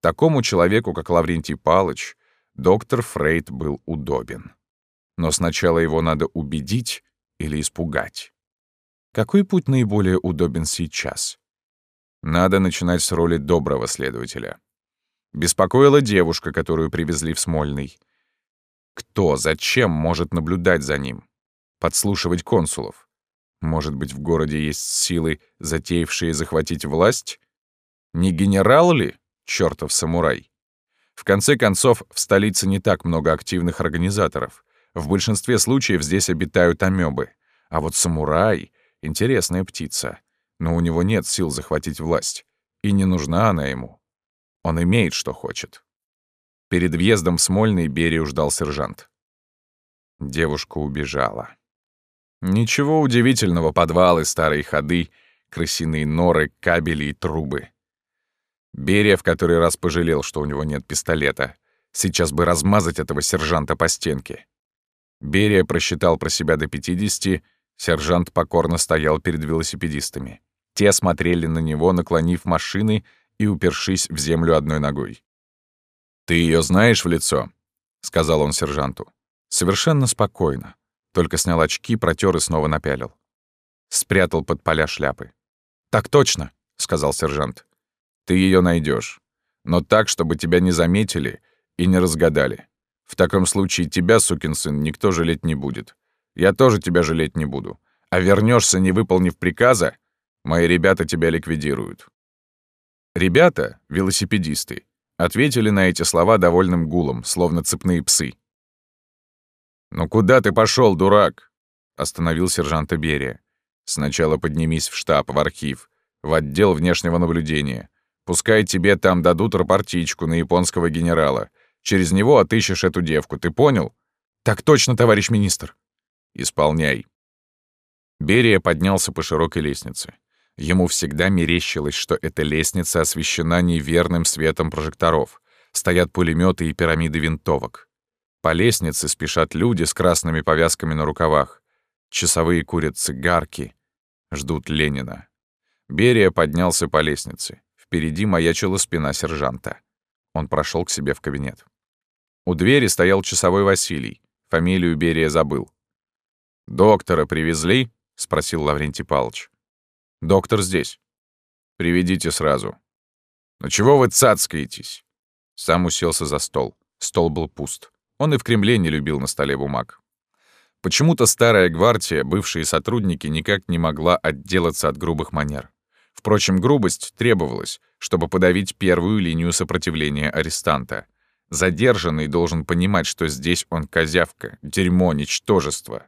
Такому человеку, как Лаврентий Палыч, доктор Фрейд был удобен. Но сначала его надо убедить или испугать. Какой путь наиболее удобен сейчас? Надо начинать с роли доброго следователя. Беспокоила девушка, которую привезли в Смольный. Кто, зачем может наблюдать за ним? Подслушивать консулов? Может быть, в городе есть силы, затеявшие захватить власть? Не генерал ли, чертов самурай? В конце концов, в столице не так много активных организаторов. В большинстве случаев здесь обитают амебы. А вот самурай — интересная птица. Но у него нет сил захватить власть. И не нужна она ему. Он имеет, что хочет. Перед въездом в Смольный Берию ждал сержант. Девушка убежала. Ничего удивительного, подвалы, старые ходы, крысиные норы, кабели и трубы. Берия в который раз пожалел, что у него нет пистолета. Сейчас бы размазать этого сержанта по стенке. Берия просчитал про себя до 50, сержант покорно стоял перед велосипедистами. Те смотрели на него, наклонив машины и упершись в землю одной ногой. «Ты ее знаешь в лицо?» — сказал он сержанту. Совершенно спокойно. Только снял очки, протер и снова напялил. Спрятал под поля шляпы. «Так точно», — сказал сержант. «Ты ее найдешь, но так, чтобы тебя не заметили и не разгадали. В таком случае тебя, сукин сын, никто жалеть не будет. Я тоже тебя жалеть не буду. А вернешься, не выполнив приказа, мои ребята тебя ликвидируют». Ребята, велосипедисты, ответили на эти слова довольным гулом, словно цепные псы. «Ну куда ты пошел, дурак?» — остановил сержанта Берия. «Сначала поднимись в штаб, в архив, в отдел внешнего наблюдения. Пускай тебе там дадут рапортичку на японского генерала. Через него отыщешь эту девку, ты понял?» «Так точно, товарищ министр». «Исполняй». Берия поднялся по широкой лестнице. Ему всегда мерещилось, что эта лестница освещена неверным светом прожекторов. Стоят пулеметы и пирамиды винтовок. По лестнице спешат люди с красными повязками на рукавах. Часовые курят цигарки. Ждут Ленина. Берия поднялся по лестнице. Впереди маячила спина сержанта. Он прошел к себе в кабинет. У двери стоял часовой Василий. Фамилию Берия забыл. «Доктора привезли?» — спросил Лаврентий Павлович. Доктор здесь. Приведите сразу. Но чего вы цацкаетесь? Сам уселся за стол. Стол был пуст. Он и в Кремле не любил на столе бумаг. Почему-то старая гвардия, бывшие сотрудники, никак не могла отделаться от грубых манер. Впрочем, грубость требовалась, чтобы подавить первую линию сопротивления арестанта. Задержанный должен понимать, что здесь он козявка, дерьмо, ничтожество.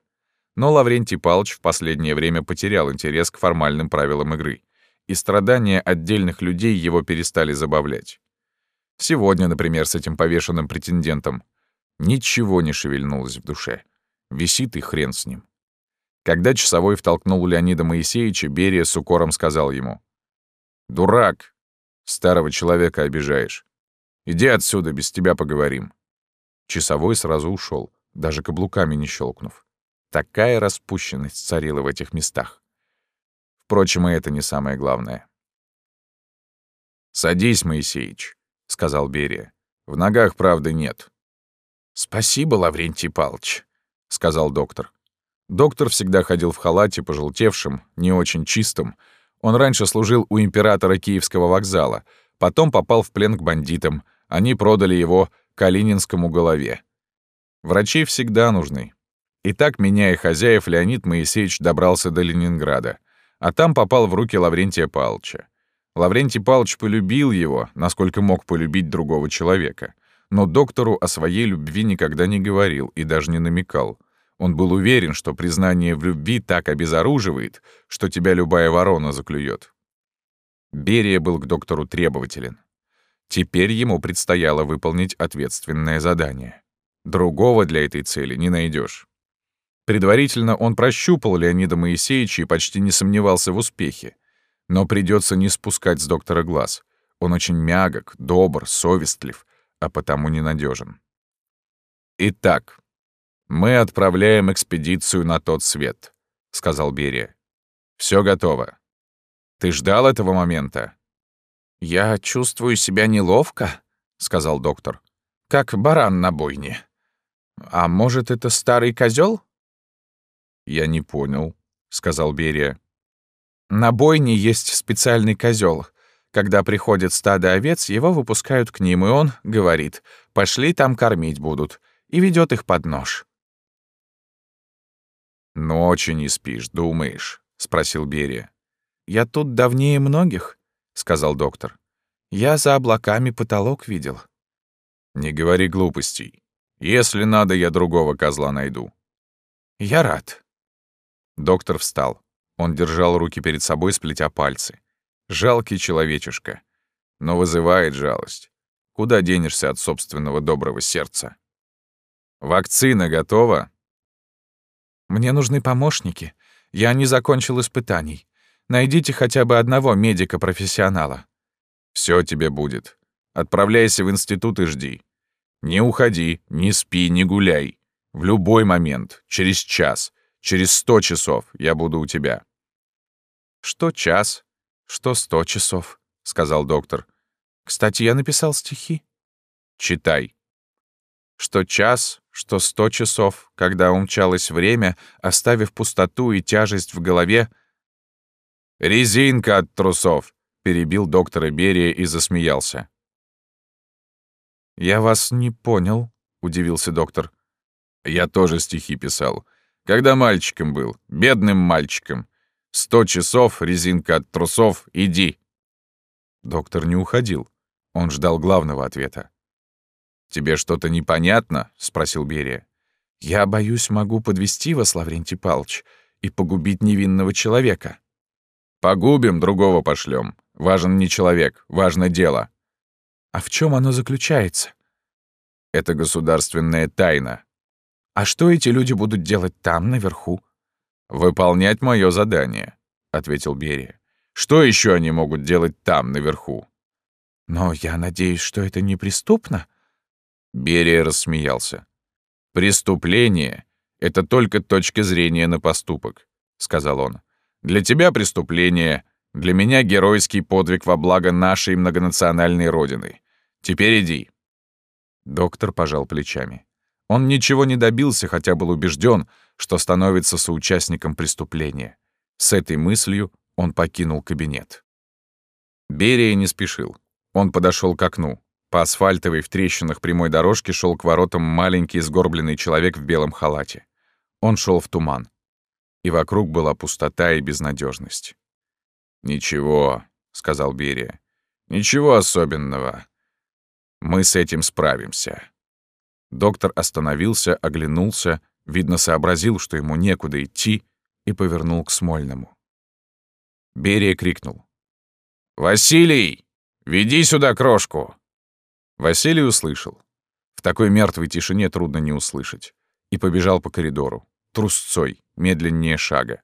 Но Лаврентий Палыч в последнее время потерял интерес к формальным правилам игры, и страдания отдельных людей его перестали забавлять. Сегодня, например, с этим повешенным претендентом ничего не шевельнулось в душе. Висит и хрен с ним. Когда часовой втолкнул Леонида Моисеевича, Берия с укором сказал ему. «Дурак! Старого человека обижаешь. Иди отсюда, без тебя поговорим». Часовой сразу ушел, даже каблуками не щелкнув. Такая распущенность царила в этих местах. Впрочем, и это не самое главное. «Садись, Моисеич», — сказал Берия. «В ногах правды нет». «Спасибо, Лаврентий Палыч», — сказал доктор. Доктор всегда ходил в халате, пожелтевшем, не очень чистом. Он раньше служил у императора Киевского вокзала, потом попал в плен к бандитам. Они продали его Калининскому голове. Врачи всегда нужны. И так, меняя хозяев, Леонид Моисеевич добрался до Ленинграда, а там попал в руки Лаврентия Павловича. Лаврентий Павлович полюбил его, насколько мог полюбить другого человека. Но доктору о своей любви никогда не говорил и даже не намекал. Он был уверен, что признание в любви так обезоруживает, что тебя любая ворона заклюет. Берия был к доктору требователен. Теперь ему предстояло выполнить ответственное задание. Другого для этой цели не найдешь. Предварительно он прощупал Леонида Моисеевича и почти не сомневался в успехе. Но придется не спускать с доктора глаз. Он очень мягок, добр, совестлив, а потому ненадежен. Итак, мы отправляем экспедицию на тот свет, сказал Берия. Все готово. Ты ждал этого момента? Я чувствую себя неловко, сказал доктор. Как баран на бойне. А может, это старый козел? Я не понял, сказал Берия. На бойне есть специальный козел. Когда приходит стадо овец, его выпускают к ним, и он говорит, «Пошли, там кормить будут», и ведет их под нож. «Ночи не спишь, думаешь?» — спросил Берия. «Я тут давнее многих», — сказал доктор. «Я за облаками потолок видел». «Не говори глупостей. Если надо, я другого козла найду». «Я рад». Доктор встал. Он держал руки перед собой, сплетя пальцы. Жалкий человечишка. Но вызывает жалость. Куда денешься от собственного доброго сердца? «Вакцина готова?» «Мне нужны помощники. Я не закончил испытаний. Найдите хотя бы одного медика-профессионала». Все тебе будет. Отправляйся в институт и жди. Не уходи, не спи, не гуляй. В любой момент, через час, через сто часов я буду у тебя. «Что час, что сто часов», — сказал доктор. «Кстати, я написал стихи». «Читай». «Что час, что сто часов, когда умчалось время, оставив пустоту и тяжесть в голове...» «Резинка от трусов», — перебил доктора Берия и засмеялся. «Я вас не понял», — удивился доктор. «Я тоже стихи писал. Когда мальчиком был, бедным мальчиком. Сто часов, резинка от трусов, иди». Доктор не уходил. Он ждал главного ответа. «Тебе что-то непонятно?» — спросил Берия. «Я боюсь, могу подвести вас, Лаврентий Палыч, и погубить невинного человека». «Погубим, другого пошлем. Важен не человек, важно дело». «А в чем оно заключается?» «Это государственная тайна». «А что эти люди будут делать там, наверху?» «Выполнять мое задание», — ответил Берия. «Что еще они могут делать там, наверху?» «Но я надеюсь, что это неприступно?» Берия рассмеялся. «Преступление — это только точка зрения на поступок», — сказал он. «Для тебя преступление, для меня геройский подвиг во благо нашей многонациональной Родины. Теперь иди». Доктор пожал плечами. Он ничего не добился, хотя был убежден, что становится соучастником преступления. С этой мыслью он покинул кабинет. Берия не спешил. Он подошел к окну. По асфальтовой в трещинах прямой дорожке шел к воротам маленький сгорбленный человек в белом халате. Он шел в туман. И вокруг была пустота и безнадежность. «Ничего», — сказал Берия. «Ничего особенного. Мы с этим справимся». Доктор остановился, оглянулся, видно, сообразил, что ему некуда идти, и повернул к Смольному. Берия крикнул. «Василий, веди сюда крошку!» Василий услышал. В такой мертвой тишине трудно не услышать. И побежал по коридору, трусцой, медленнее шага.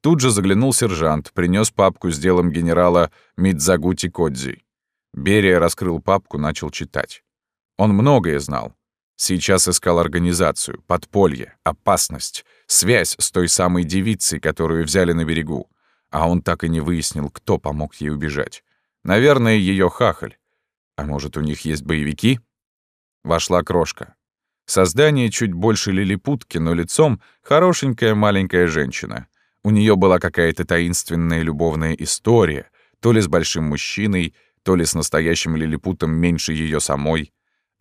Тут же заглянул сержант, принес папку с делом генерала Мидзагути Кодзи. Берия раскрыл папку, начал читать. Он многое знал, Сейчас искал организацию, подполье, опасность, связь с той самой девицей, которую взяли на берегу. А он так и не выяснил, кто помог ей убежать. Наверное, ее хахаль. А может, у них есть боевики? Вошла крошка. Создание чуть больше лилипутки, но лицом хорошенькая маленькая женщина. У нее была какая-то таинственная любовная история, то ли с большим мужчиной, то ли с настоящим лилипутом меньше ее самой.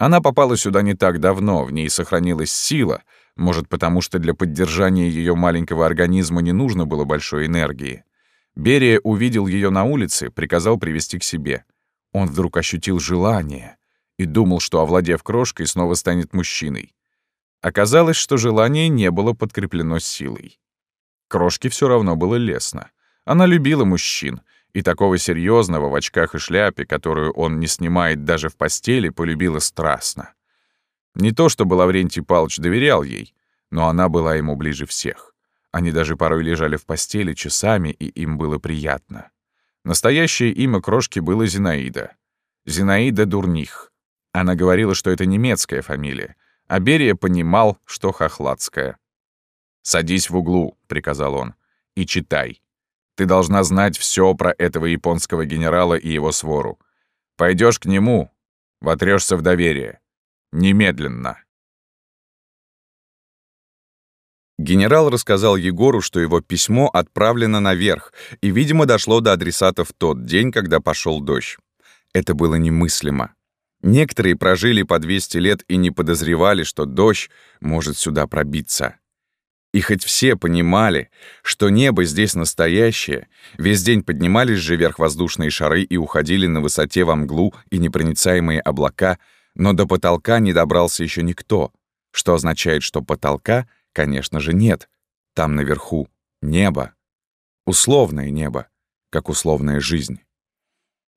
Она попала сюда не так давно, в ней сохранилась сила, может, потому что для поддержания ее маленького организма не нужно было большой энергии. Берия увидел ее на улице, приказал привести к себе. Он вдруг ощутил желание и думал, что, овладев крошкой, снова станет мужчиной. Оказалось, что желание не было подкреплено силой. Крошке все равно было лестно. Она любила мужчин — и такого серьезного в очках и шляпе, которую он не снимает даже в постели, полюбила страстно. Не то чтобы Лаврентий Палыч доверял ей, но она была ему ближе всех. Они даже порой лежали в постели часами, и им было приятно. Настоящее имя крошки было Зинаида. Зинаида Дурних. Она говорила, что это немецкая фамилия, а Берия понимал, что хохладская. «Садись в углу», — приказал он, — «и читай. Ты должна знать все про этого японского генерала и его свору. Пойдешь к нему, вотрешься в доверие. Немедленно». Генерал рассказал Егору, что его письмо отправлено наверх и, видимо, дошло до адресата в тот день, когда пошел дождь. Это было немыслимо. Некоторые прожили по 200 лет и не подозревали, что дождь может сюда пробиться. И хоть все понимали, что небо здесь настоящее, весь день поднимались же вверх воздушные шары и уходили на высоте во мглу и непроницаемые облака, но до потолка не добрался еще никто, что означает, что потолка, конечно же, нет. Там наверху небо. Условное небо, как условная жизнь.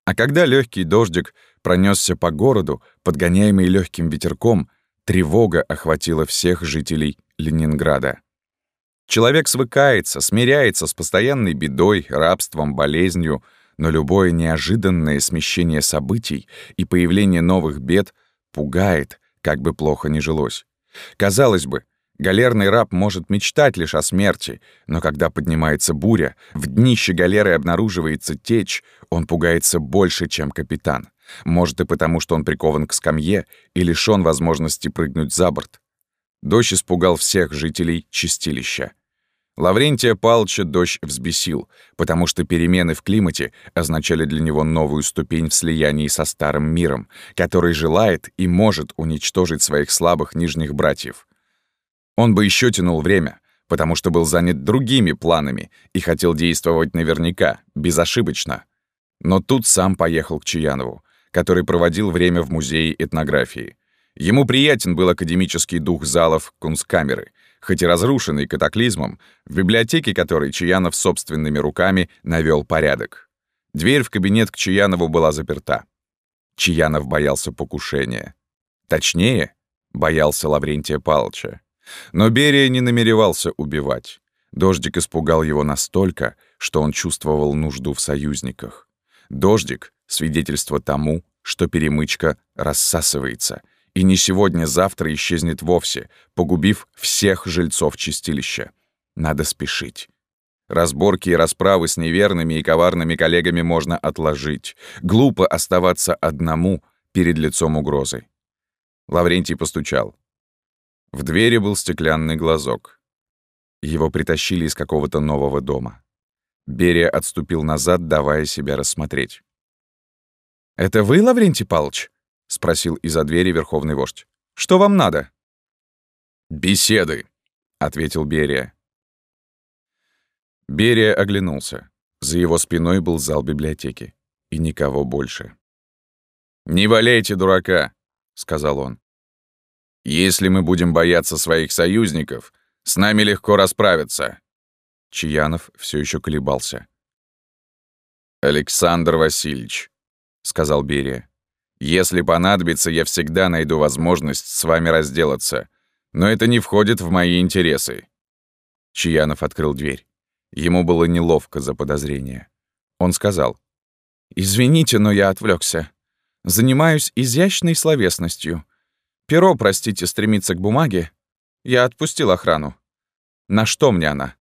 А когда легкий дождик пронесся по городу, подгоняемый легким ветерком, тревога охватила всех жителей Ленинграда. Человек свыкается, смиряется с постоянной бедой, рабством, болезнью, но любое неожиданное смещение событий и появление новых бед пугает, как бы плохо ни жилось. Казалось бы, галерный раб может мечтать лишь о смерти, но когда поднимается буря, в днище галеры обнаруживается течь, он пугается больше, чем капитан. Может и потому, что он прикован к скамье и лишён возможности прыгнуть за борт. Дождь испугал всех жителей чистилища. Лаврентия Палча дождь взбесил, потому что перемены в климате означали для него новую ступень в слиянии со старым миром, который желает и может уничтожить своих слабых нижних братьев. Он бы еще тянул время, потому что был занят другими планами и хотел действовать наверняка, безошибочно. Но тут сам поехал к Чаянову, который проводил время в музее этнографии. Ему приятен был академический дух залов кунсткамеры, хоть и разрушенный катаклизмом, в библиотеке которой Чаянов собственными руками навел порядок. Дверь в кабинет к Чаянову была заперта. Чаянов боялся покушения. Точнее, боялся Лаврентия Палыча. Но Берия не намеревался убивать. Дождик испугал его настолько, что он чувствовал нужду в союзниках. Дождик — свидетельство тому, что перемычка рассасывается — и не сегодня-завтра исчезнет вовсе, погубив всех жильцов чистилища. Надо спешить. Разборки и расправы с неверными и коварными коллегами можно отложить. Глупо оставаться одному перед лицом угрозы. Лаврентий постучал. В двери был стеклянный глазок. Его притащили из какого-то нового дома. Берия отступил назад, давая себя рассмотреть. «Это вы, Лаврентий Павлович?» — спросил из-за двери верховный вождь. «Что вам надо?» «Беседы», — ответил Берия. Берия оглянулся. За его спиной был зал библиотеки. И никого больше. «Не валяйте дурака», — сказал он. «Если мы будем бояться своих союзников, с нами легко расправиться». Чаянов все еще колебался. «Александр Васильевич», — сказал Берия. Если понадобится, я всегда найду возможность с вами разделаться. Но это не входит в мои интересы». Чаянов открыл дверь. Ему было неловко за подозрение. Он сказал. «Извините, но я отвлекся. Занимаюсь изящной словесностью. Перо, простите, стремится к бумаге. Я отпустил охрану. На что мне она?»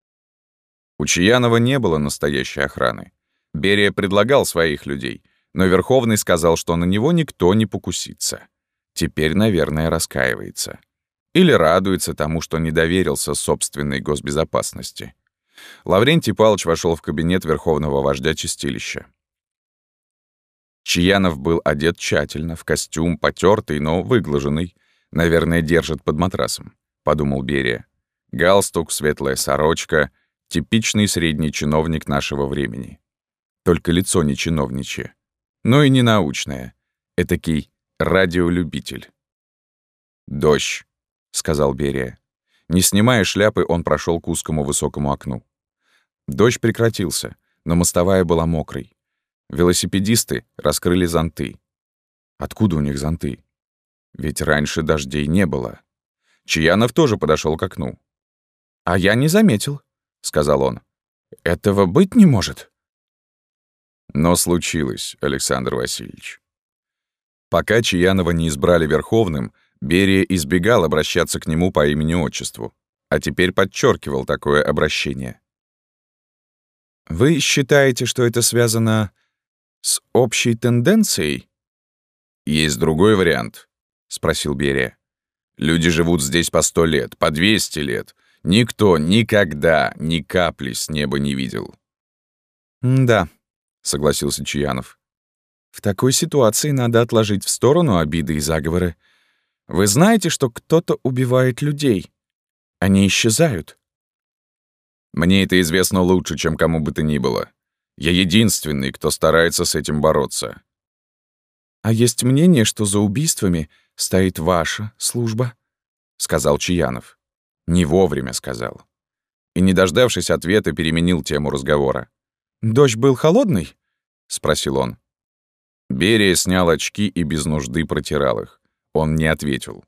У Чаянова не было настоящей охраны. Берия предлагал своих людей — но Верховный сказал, что на него никто не покусится. Теперь, наверное, раскаивается. Или радуется тому, что не доверился собственной госбезопасности. Лаврентий Павлович вошел в кабинет верховного вождя чистилища. Чаянов был одет тщательно, в костюм, потертый, но выглаженный. Наверное, держит под матрасом, — подумал Берия. Галстук, светлая сорочка — типичный средний чиновник нашего времени. Только лицо не чиновничье но и не научная. Этакий радиолюбитель. «Дождь», — сказал Берия. Не снимая шляпы, он прошел к узкому высокому окну. Дождь прекратился, но мостовая была мокрой. Велосипедисты раскрыли зонты. Откуда у них зонты? Ведь раньше дождей не было. Чаянов тоже подошел к окну. «А я не заметил», — сказал он. «Этого быть не может». Но случилось, Александр Васильевич. Пока Чаянова не избрали Верховным, Берия избегал обращаться к нему по имени-отчеству, а теперь подчеркивал такое обращение. «Вы считаете, что это связано с общей тенденцией?» «Есть другой вариант», — спросил Берия. «Люди живут здесь по сто лет, по двести лет. Никто никогда ни капли с неба не видел». «Да», — согласился Чаянов. «В такой ситуации надо отложить в сторону обиды и заговоры. Вы знаете, что кто-то убивает людей. Они исчезают. Мне это известно лучше, чем кому бы то ни было. Я единственный, кто старается с этим бороться. А есть мнение, что за убийствами стоит ваша служба, сказал Чаянов. Не вовремя сказал. И, не дождавшись ответа, переменил тему разговора. «Дождь был холодный?» — спросил он. Берия снял очки и без нужды протирал их. Он не ответил.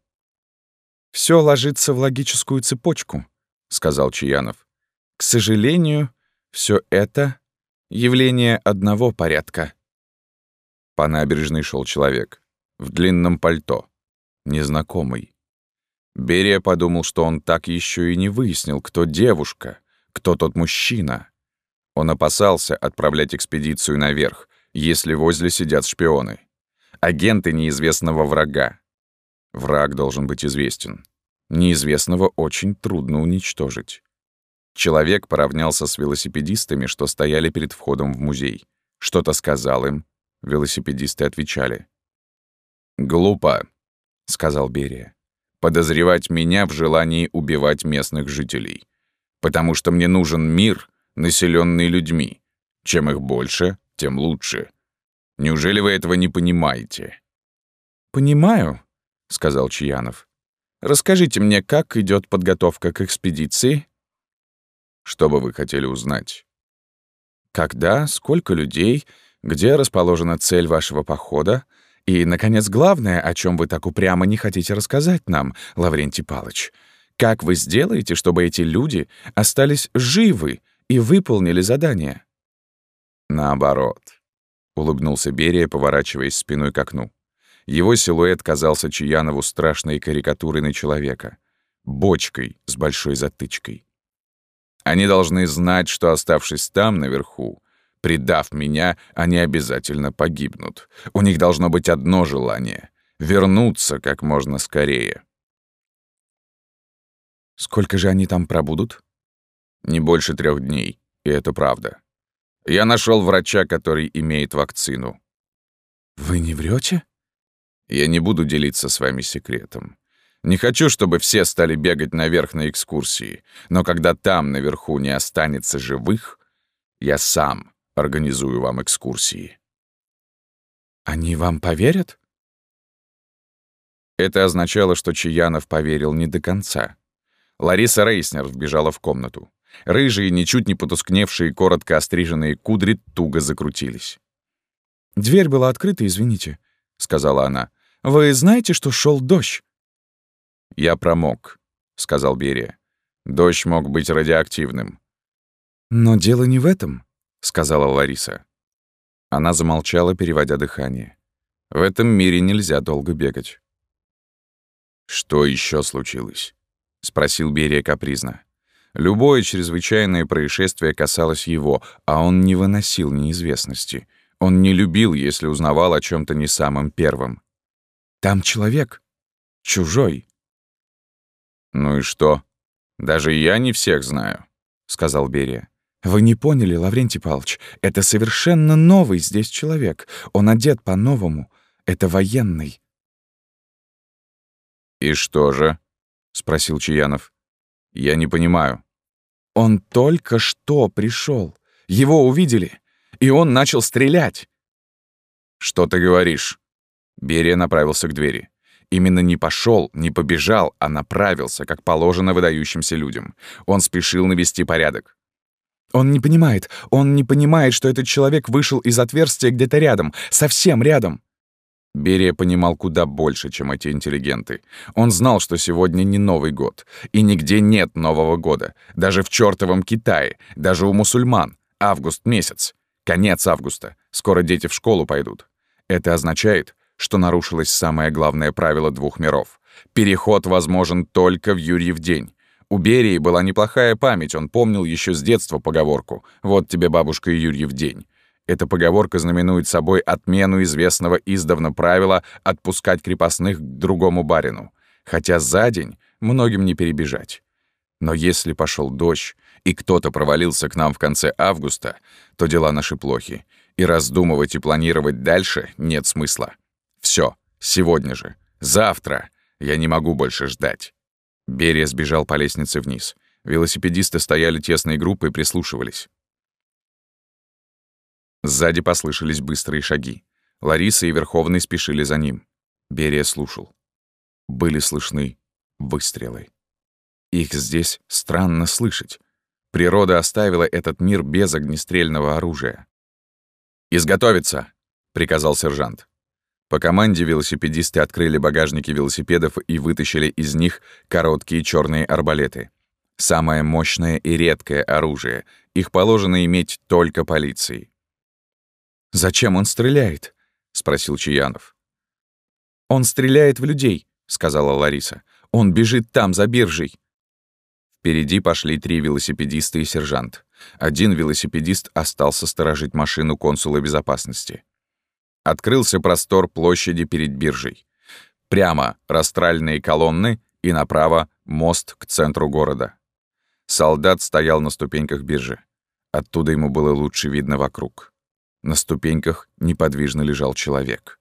Все ложится в логическую цепочку», — сказал Чаянов. «К сожалению, все это — явление одного порядка». По набережной шел человек. В длинном пальто. Незнакомый. Берия подумал, что он так еще и не выяснил, кто девушка, кто тот мужчина. Он опасался отправлять экспедицию наверх, если возле сидят шпионы. Агенты неизвестного врага. Враг должен быть известен. Неизвестного очень трудно уничтожить. Человек поравнялся с велосипедистами, что стояли перед входом в музей. Что-то сказал им. Велосипедисты отвечали. «Глупо», — сказал Берия, — «подозревать меня в желании убивать местных жителей. Потому что мне нужен мир, населенный людьми. Чем их больше, тем лучше. Неужели вы этого не понимаете?» «Понимаю», — сказал Чаянов. «Расскажите мне, как идет подготовка к экспедиции?» «Что бы вы хотели узнать?» «Когда, сколько людей, где расположена цель вашего похода, и, наконец, главное, о чем вы так упрямо не хотите рассказать нам, Лаврентий Палыч, как вы сделаете, чтобы эти люди остались живы и выполнили задание?» «Наоборот», — улыбнулся Берия, поворачиваясь спиной к окну. Его силуэт казался Чаянову страшной карикатурой на человека. Бочкой с большой затычкой. Они должны знать, что, оставшись там, наверху, предав меня, они обязательно погибнут. У них должно быть одно желание — вернуться как можно скорее. Сколько же они там пробудут? Не больше трех дней, и это правда. Я нашел врача, который имеет вакцину. Вы не врете? Я не буду делиться с вами секретом. Не хочу, чтобы все стали бегать наверх на экскурсии, но когда там наверху не останется живых, я сам организую вам экскурсии. Они вам поверят? Это означало, что Чаянов поверил не до конца. Лариса Рейснер вбежала в комнату. Рыжие, ничуть не потускневшие, коротко остриженные кудри туго закрутились. «Дверь была открыта, извините», — сказала она. Вы знаете, что шел дождь?» «Я промок», — сказал Берия. «Дождь мог быть радиоактивным». «Но дело не в этом», — сказала Лариса. Она замолчала, переводя дыхание. «В этом мире нельзя долго бегать». «Что еще случилось?» — спросил Берия капризно. Любое чрезвычайное происшествие касалось его, а он не выносил неизвестности. Он не любил, если узнавал о чем то не самым первым. Там человек. Чужой. «Ну и что? Даже я не всех знаю», — сказал Берия. «Вы не поняли, Лаврентий Павлович, это совершенно новый здесь человек. Он одет по-новому. Это военный». «И что же?» — спросил Чаянов. «Я не понимаю». «Он только что пришел. Его увидели, и он начал стрелять». «Что ты говоришь?» Берия направился к двери. Именно не пошел, не побежал, а направился, как положено выдающимся людям. Он спешил навести порядок. «Он не понимает, он не понимает, что этот человек вышел из отверстия где-то рядом, совсем рядом». Берия понимал куда больше, чем эти интеллигенты. Он знал, что сегодня не Новый год, и нигде нет Нового года. Даже в чертовом Китае, даже у мусульман. Август месяц. Конец августа. Скоро дети в школу пойдут. Это означает, что нарушилось самое главное правило двух миров. Переход возможен только в Юрьев день. У Берии была неплохая память, он помнил еще с детства поговорку «Вот тебе, бабушка, и Юрьев день». Эта поговорка знаменует собой отмену известного издавна правила отпускать крепостных к другому барину, хотя за день многим не перебежать. Но если пошел дождь, и кто-то провалился к нам в конце августа, то дела наши плохи, и раздумывать и планировать дальше нет смысла. Все, сегодня же, завтра я не могу больше ждать. Берия сбежал по лестнице вниз. Велосипедисты стояли тесной группой и прислушивались. Сзади послышались быстрые шаги. Лариса и Верховный спешили за ним. Берия слушал. Были слышны выстрелы. Их здесь странно слышать. Природа оставила этот мир без огнестрельного оружия. «Изготовиться!» — приказал сержант. По команде велосипедисты открыли багажники велосипедов и вытащили из них короткие черные арбалеты. Самое мощное и редкое оружие. Их положено иметь только полиции. «Зачем он стреляет?» — спросил Чаянов. «Он стреляет в людей», — сказала Лариса. «Он бежит там, за биржей». Впереди пошли три велосипедиста и сержант. Один велосипедист остался сторожить машину консула безопасности. Открылся простор площади перед биржей. Прямо растральные колонны и направо мост к центру города. Солдат стоял на ступеньках биржи. Оттуда ему было лучше видно вокруг. На ступеньках неподвижно лежал человек.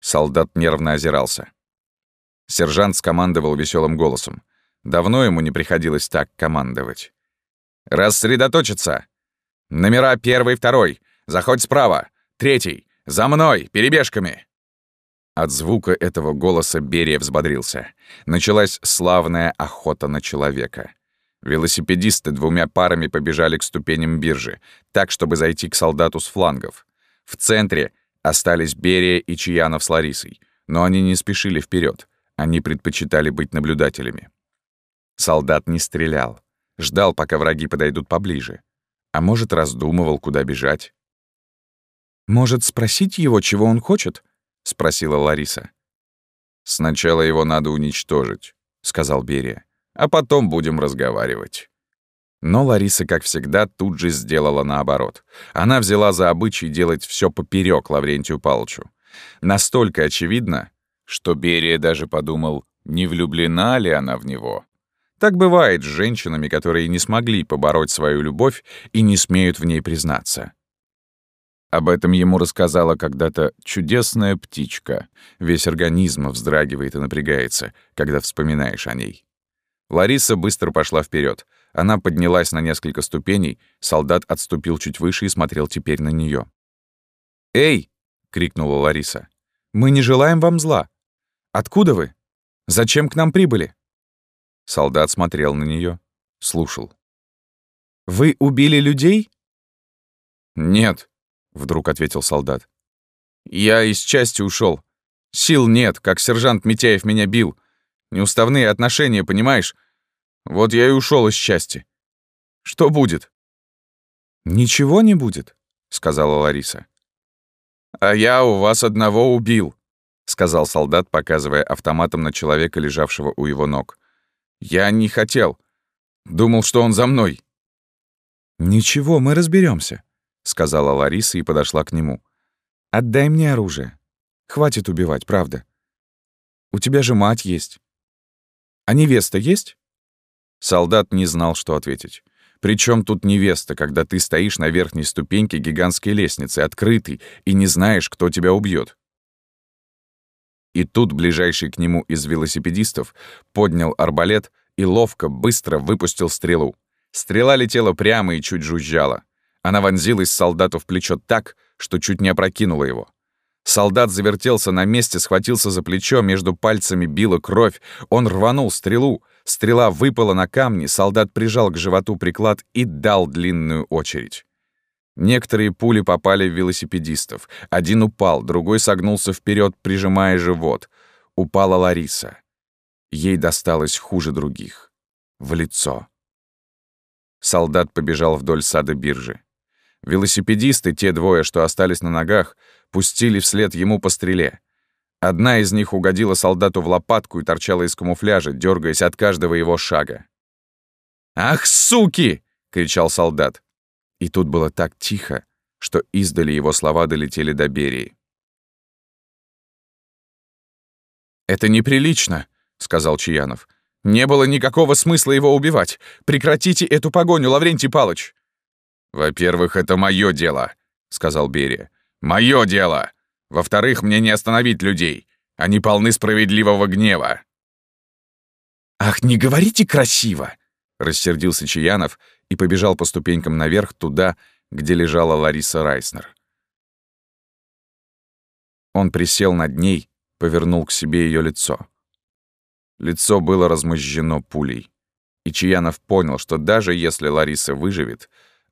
Солдат нервно озирался. Сержант скомандовал веселым голосом. Давно ему не приходилось так командовать. «Рассредоточиться! Номера первый, второй. Заходь справа. Третий. За мной, перебежками!» От звука этого голоса Берия взбодрился. Началась славная охота на человека. Велосипедисты двумя парами побежали к ступеням биржи, так, чтобы зайти к солдату с флангов. В центре остались Берия и Чаянов с Ларисой, но они не спешили вперед, они предпочитали быть наблюдателями. Солдат не стрелял, ждал, пока враги подойдут поближе. А может, раздумывал, куда бежать. «Может, спросить его, чего он хочет?» — спросила Лариса. «Сначала его надо уничтожить», — сказал Берия а потом будем разговаривать». Но Лариса, как всегда, тут же сделала наоборот. Она взяла за обычай делать все поперек Лаврентию Палычу. Настолько очевидно, что Берия даже подумал, не влюблена ли она в него. Так бывает с женщинами, которые не смогли побороть свою любовь и не смеют в ней признаться. Об этом ему рассказала когда-то чудесная птичка. Весь организм вздрагивает и напрягается, когда вспоминаешь о ней. Лариса быстро пошла вперед. Она поднялась на несколько ступеней, солдат отступил чуть выше и смотрел теперь на нее. «Эй!» — крикнула Лариса. «Мы не желаем вам зла. Откуда вы? Зачем к нам прибыли?» Солдат смотрел на нее, слушал. «Вы убили людей?» «Нет», — вдруг ответил солдат. «Я из части ушел. Сил нет, как сержант Митяев меня бил. Неуставные отношения, понимаешь? Вот я и ушел из счастья. Что будет?» «Ничего не будет», — сказала Лариса. «А я у вас одного убил», — сказал солдат, показывая автоматом на человека, лежавшего у его ног. «Я не хотел. Думал, что он за мной». «Ничего, мы разберемся, сказала Лариса и подошла к нему. «Отдай мне оружие. Хватит убивать, правда. У тебя же мать есть. «А невеста есть?» Солдат не знал, что ответить. Причем тут невеста, когда ты стоишь на верхней ступеньке гигантской лестницы, открытый, и не знаешь, кто тебя убьет? И тут ближайший к нему из велосипедистов поднял арбалет и ловко, быстро выпустил стрелу. Стрела летела прямо и чуть жужжала. Она вонзилась солдату в плечо так, что чуть не опрокинула его. Солдат завертелся на месте, схватился за плечо, между пальцами била кровь. Он рванул стрелу. Стрела выпала на камни, солдат прижал к животу приклад и дал длинную очередь. Некоторые пули попали в велосипедистов. Один упал, другой согнулся вперед, прижимая живот. Упала Лариса. Ей досталось хуже других. В лицо. Солдат побежал вдоль сада биржи. Велосипедисты, те двое, что остались на ногах, пустили вслед ему по стреле. Одна из них угодила солдату в лопатку и торчала из камуфляжа, дергаясь от каждого его шага. «Ах, суки!» — кричал солдат. И тут было так тихо, что издали его слова долетели до Берии. «Это неприлично», — сказал Чаянов. «Не было никакого смысла его убивать. Прекратите эту погоню, Лаврентий Палыч!» «Во-первых, это мое дело», — сказал Берия. «Мое дело! Во-вторых, мне не остановить людей. Они полны справедливого гнева». «Ах, не говорите красиво!» — рассердился Чаянов и побежал по ступенькам наверх туда, где лежала Лариса Райснер. Он присел над ней, повернул к себе ее лицо. Лицо было размозжено пулей, и Чаянов понял, что даже если Лариса выживет,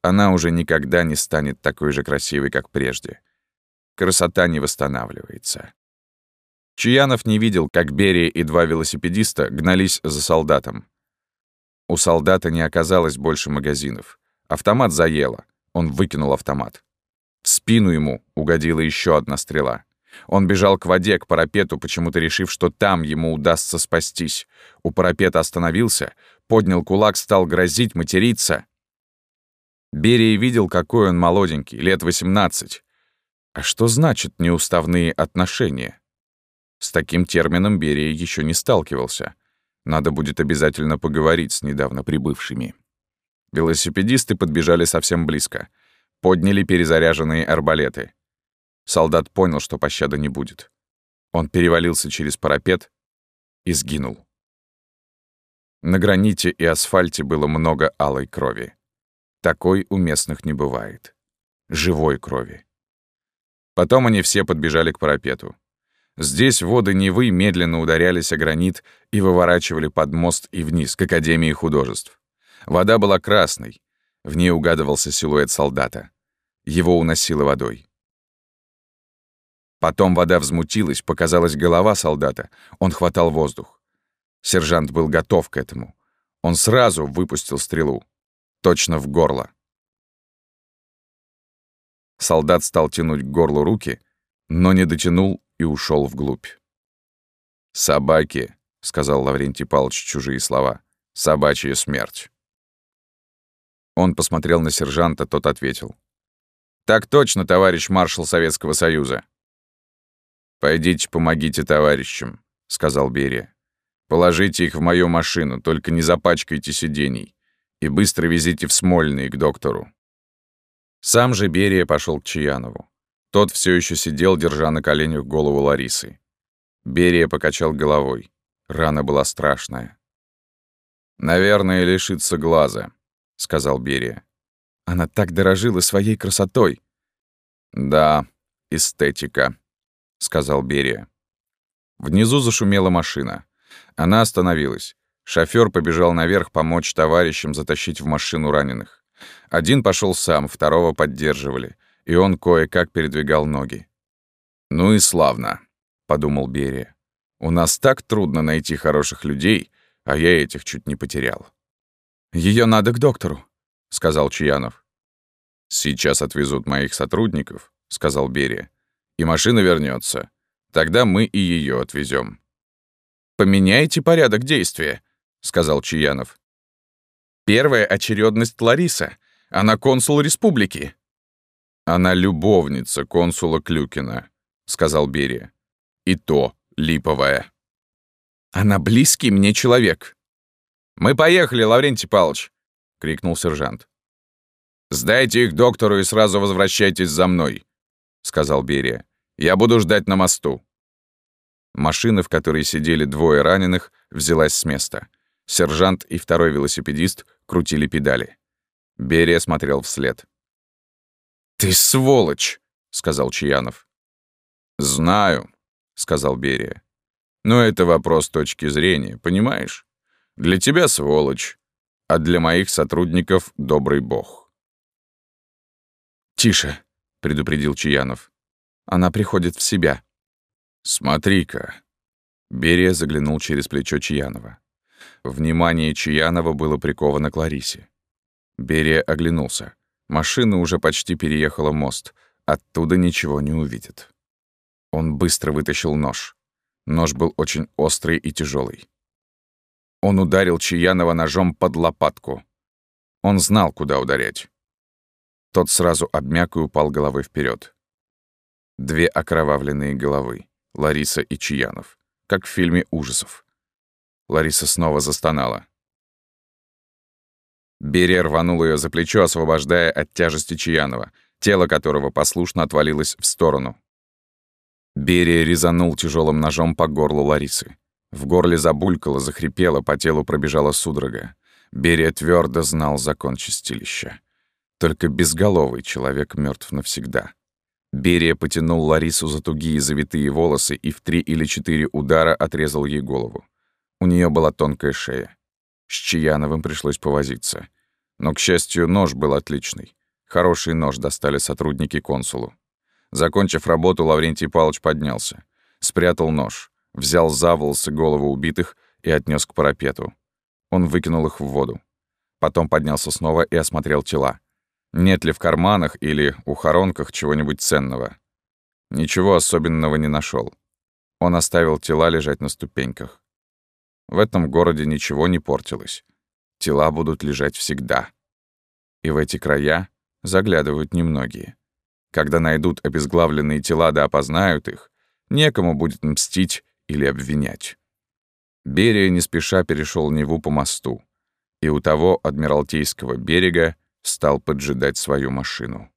она уже никогда не станет такой же красивой, как прежде. Красота не восстанавливается. Чаянов не видел, как Берия и два велосипедиста гнались за солдатом. У солдата не оказалось больше магазинов. Автомат заело. Он выкинул автомат. В спину ему угодила еще одна стрела. Он бежал к воде, к парапету, почему-то решив, что там ему удастся спастись. У парапета остановился, поднял кулак, стал грозить, материться. Берия видел, какой он молоденький, лет 18. А что значит неуставные отношения? С таким термином Берия еще не сталкивался. Надо будет обязательно поговорить с недавно прибывшими. Велосипедисты подбежали совсем близко. Подняли перезаряженные арбалеты. Солдат понял, что пощады не будет. Он перевалился через парапет и сгинул. На граните и асфальте было много алой крови. Такой у местных не бывает. Живой крови. Потом они все подбежали к парапету. Здесь воды Невы медленно ударялись о гранит и выворачивали под мост и вниз, к Академии художеств. Вода была красной. В ней угадывался силуэт солдата. Его уносило водой. Потом вода взмутилась, показалась голова солдата. Он хватал воздух. Сержант был готов к этому. Он сразу выпустил стрелу. Точно в горло. Солдат стал тянуть к горлу руки, но не дотянул и ушел вглубь. «Собаки», — сказал Лаврентий Павлович чужие слова, — «собачья смерть». Он посмотрел на сержанта, тот ответил. «Так точно, товарищ маршал Советского Союза». «Пойдите помогите товарищам», — сказал Берия. «Положите их в мою машину, только не запачкайте сидений, и быстро везите в Смольный к доктору». Сам же Берия пошел к Чаянову. Тот все еще сидел, держа на коленях голову Ларисы. Берия покачал головой. Рана была страшная. «Наверное, лишится глаза», — сказал Берия. «Она так дорожила своей красотой». «Да, эстетика», — сказал Берия. Внизу зашумела машина. Она остановилась. Шофёр побежал наверх помочь товарищам затащить в машину раненых. Один пошел сам, второго поддерживали и он кое-как передвигал ноги. «Ну и славно», — подумал Берия. «У нас так трудно найти хороших людей, а я этих чуть не потерял». Ее надо к доктору», — сказал Чаянов. «Сейчас отвезут моих сотрудников», — сказал Берия. «И машина вернется. Тогда мы и ее отвезем. «Поменяйте порядок действия», — сказал Чаянов. «Первая очередность Лариса. Она консул республики. «Она любовница консула Клюкина», — сказал Берия. «И то липовая». «Она близкий мне человек». «Мы поехали, Лаврентий Павлович», — крикнул сержант. «Сдайте их доктору и сразу возвращайтесь за мной», — сказал Берия. «Я буду ждать на мосту». Машина, в которой сидели двое раненых, взялась с места. Сержант и второй велосипедист крутили педали. Берия смотрел вслед. «Ты сволочь!» — сказал Чаянов. «Знаю», — сказал Берия. «Но это вопрос точки зрения, понимаешь? Для тебя сволочь, а для моих сотрудников добрый бог». «Тише», — предупредил Чаянов. «Она приходит в себя». «Смотри-ка». Берия заглянул через плечо Чаянова. Внимание Чаянова было приковано к Ларисе. Берия оглянулся. Машина уже почти переехала мост. Оттуда ничего не увидит. Он быстро вытащил нож. Нож был очень острый и тяжелый. Он ударил Чаянова ножом под лопатку. Он знал, куда ударять. Тот сразу обмяк и упал головой вперед. Две окровавленные головы — Лариса и Чаянов, как в фильме ужасов. Лариса снова застонала. Берия рванул ее за плечо, освобождая от тяжести Чаянова, тело которого послушно отвалилось в сторону. Берия резанул тяжелым ножом по горлу Ларисы. В горле забулькало, захрипело, по телу пробежала судорога. Берия твердо знал закон чистилища. Только безголовый человек мертв навсегда. Берия потянул Ларису за тугие завитые волосы и в три или четыре удара отрезал ей голову. У нее была тонкая шея. С Чаяновым пришлось повозиться. Но, к счастью, нож был отличный. Хороший нож достали сотрудники консулу. Закончив работу, Лаврентий Павлович поднялся. Спрятал нож, взял за волосы головы убитых и отнес к парапету. Он выкинул их в воду. Потом поднялся снова и осмотрел тела. Нет ли в карманах или ухоронках чего-нибудь ценного? Ничего особенного не нашел. Он оставил тела лежать на ступеньках. В этом городе ничего не портилось. Тела будут лежать всегда. И в эти края заглядывают немногие. Когда найдут обезглавленные тела да опознают их, некому будет мстить или обвинять. Берия не спеша перешел Неву по мосту, и у того Адмиралтейского берега стал поджидать свою машину.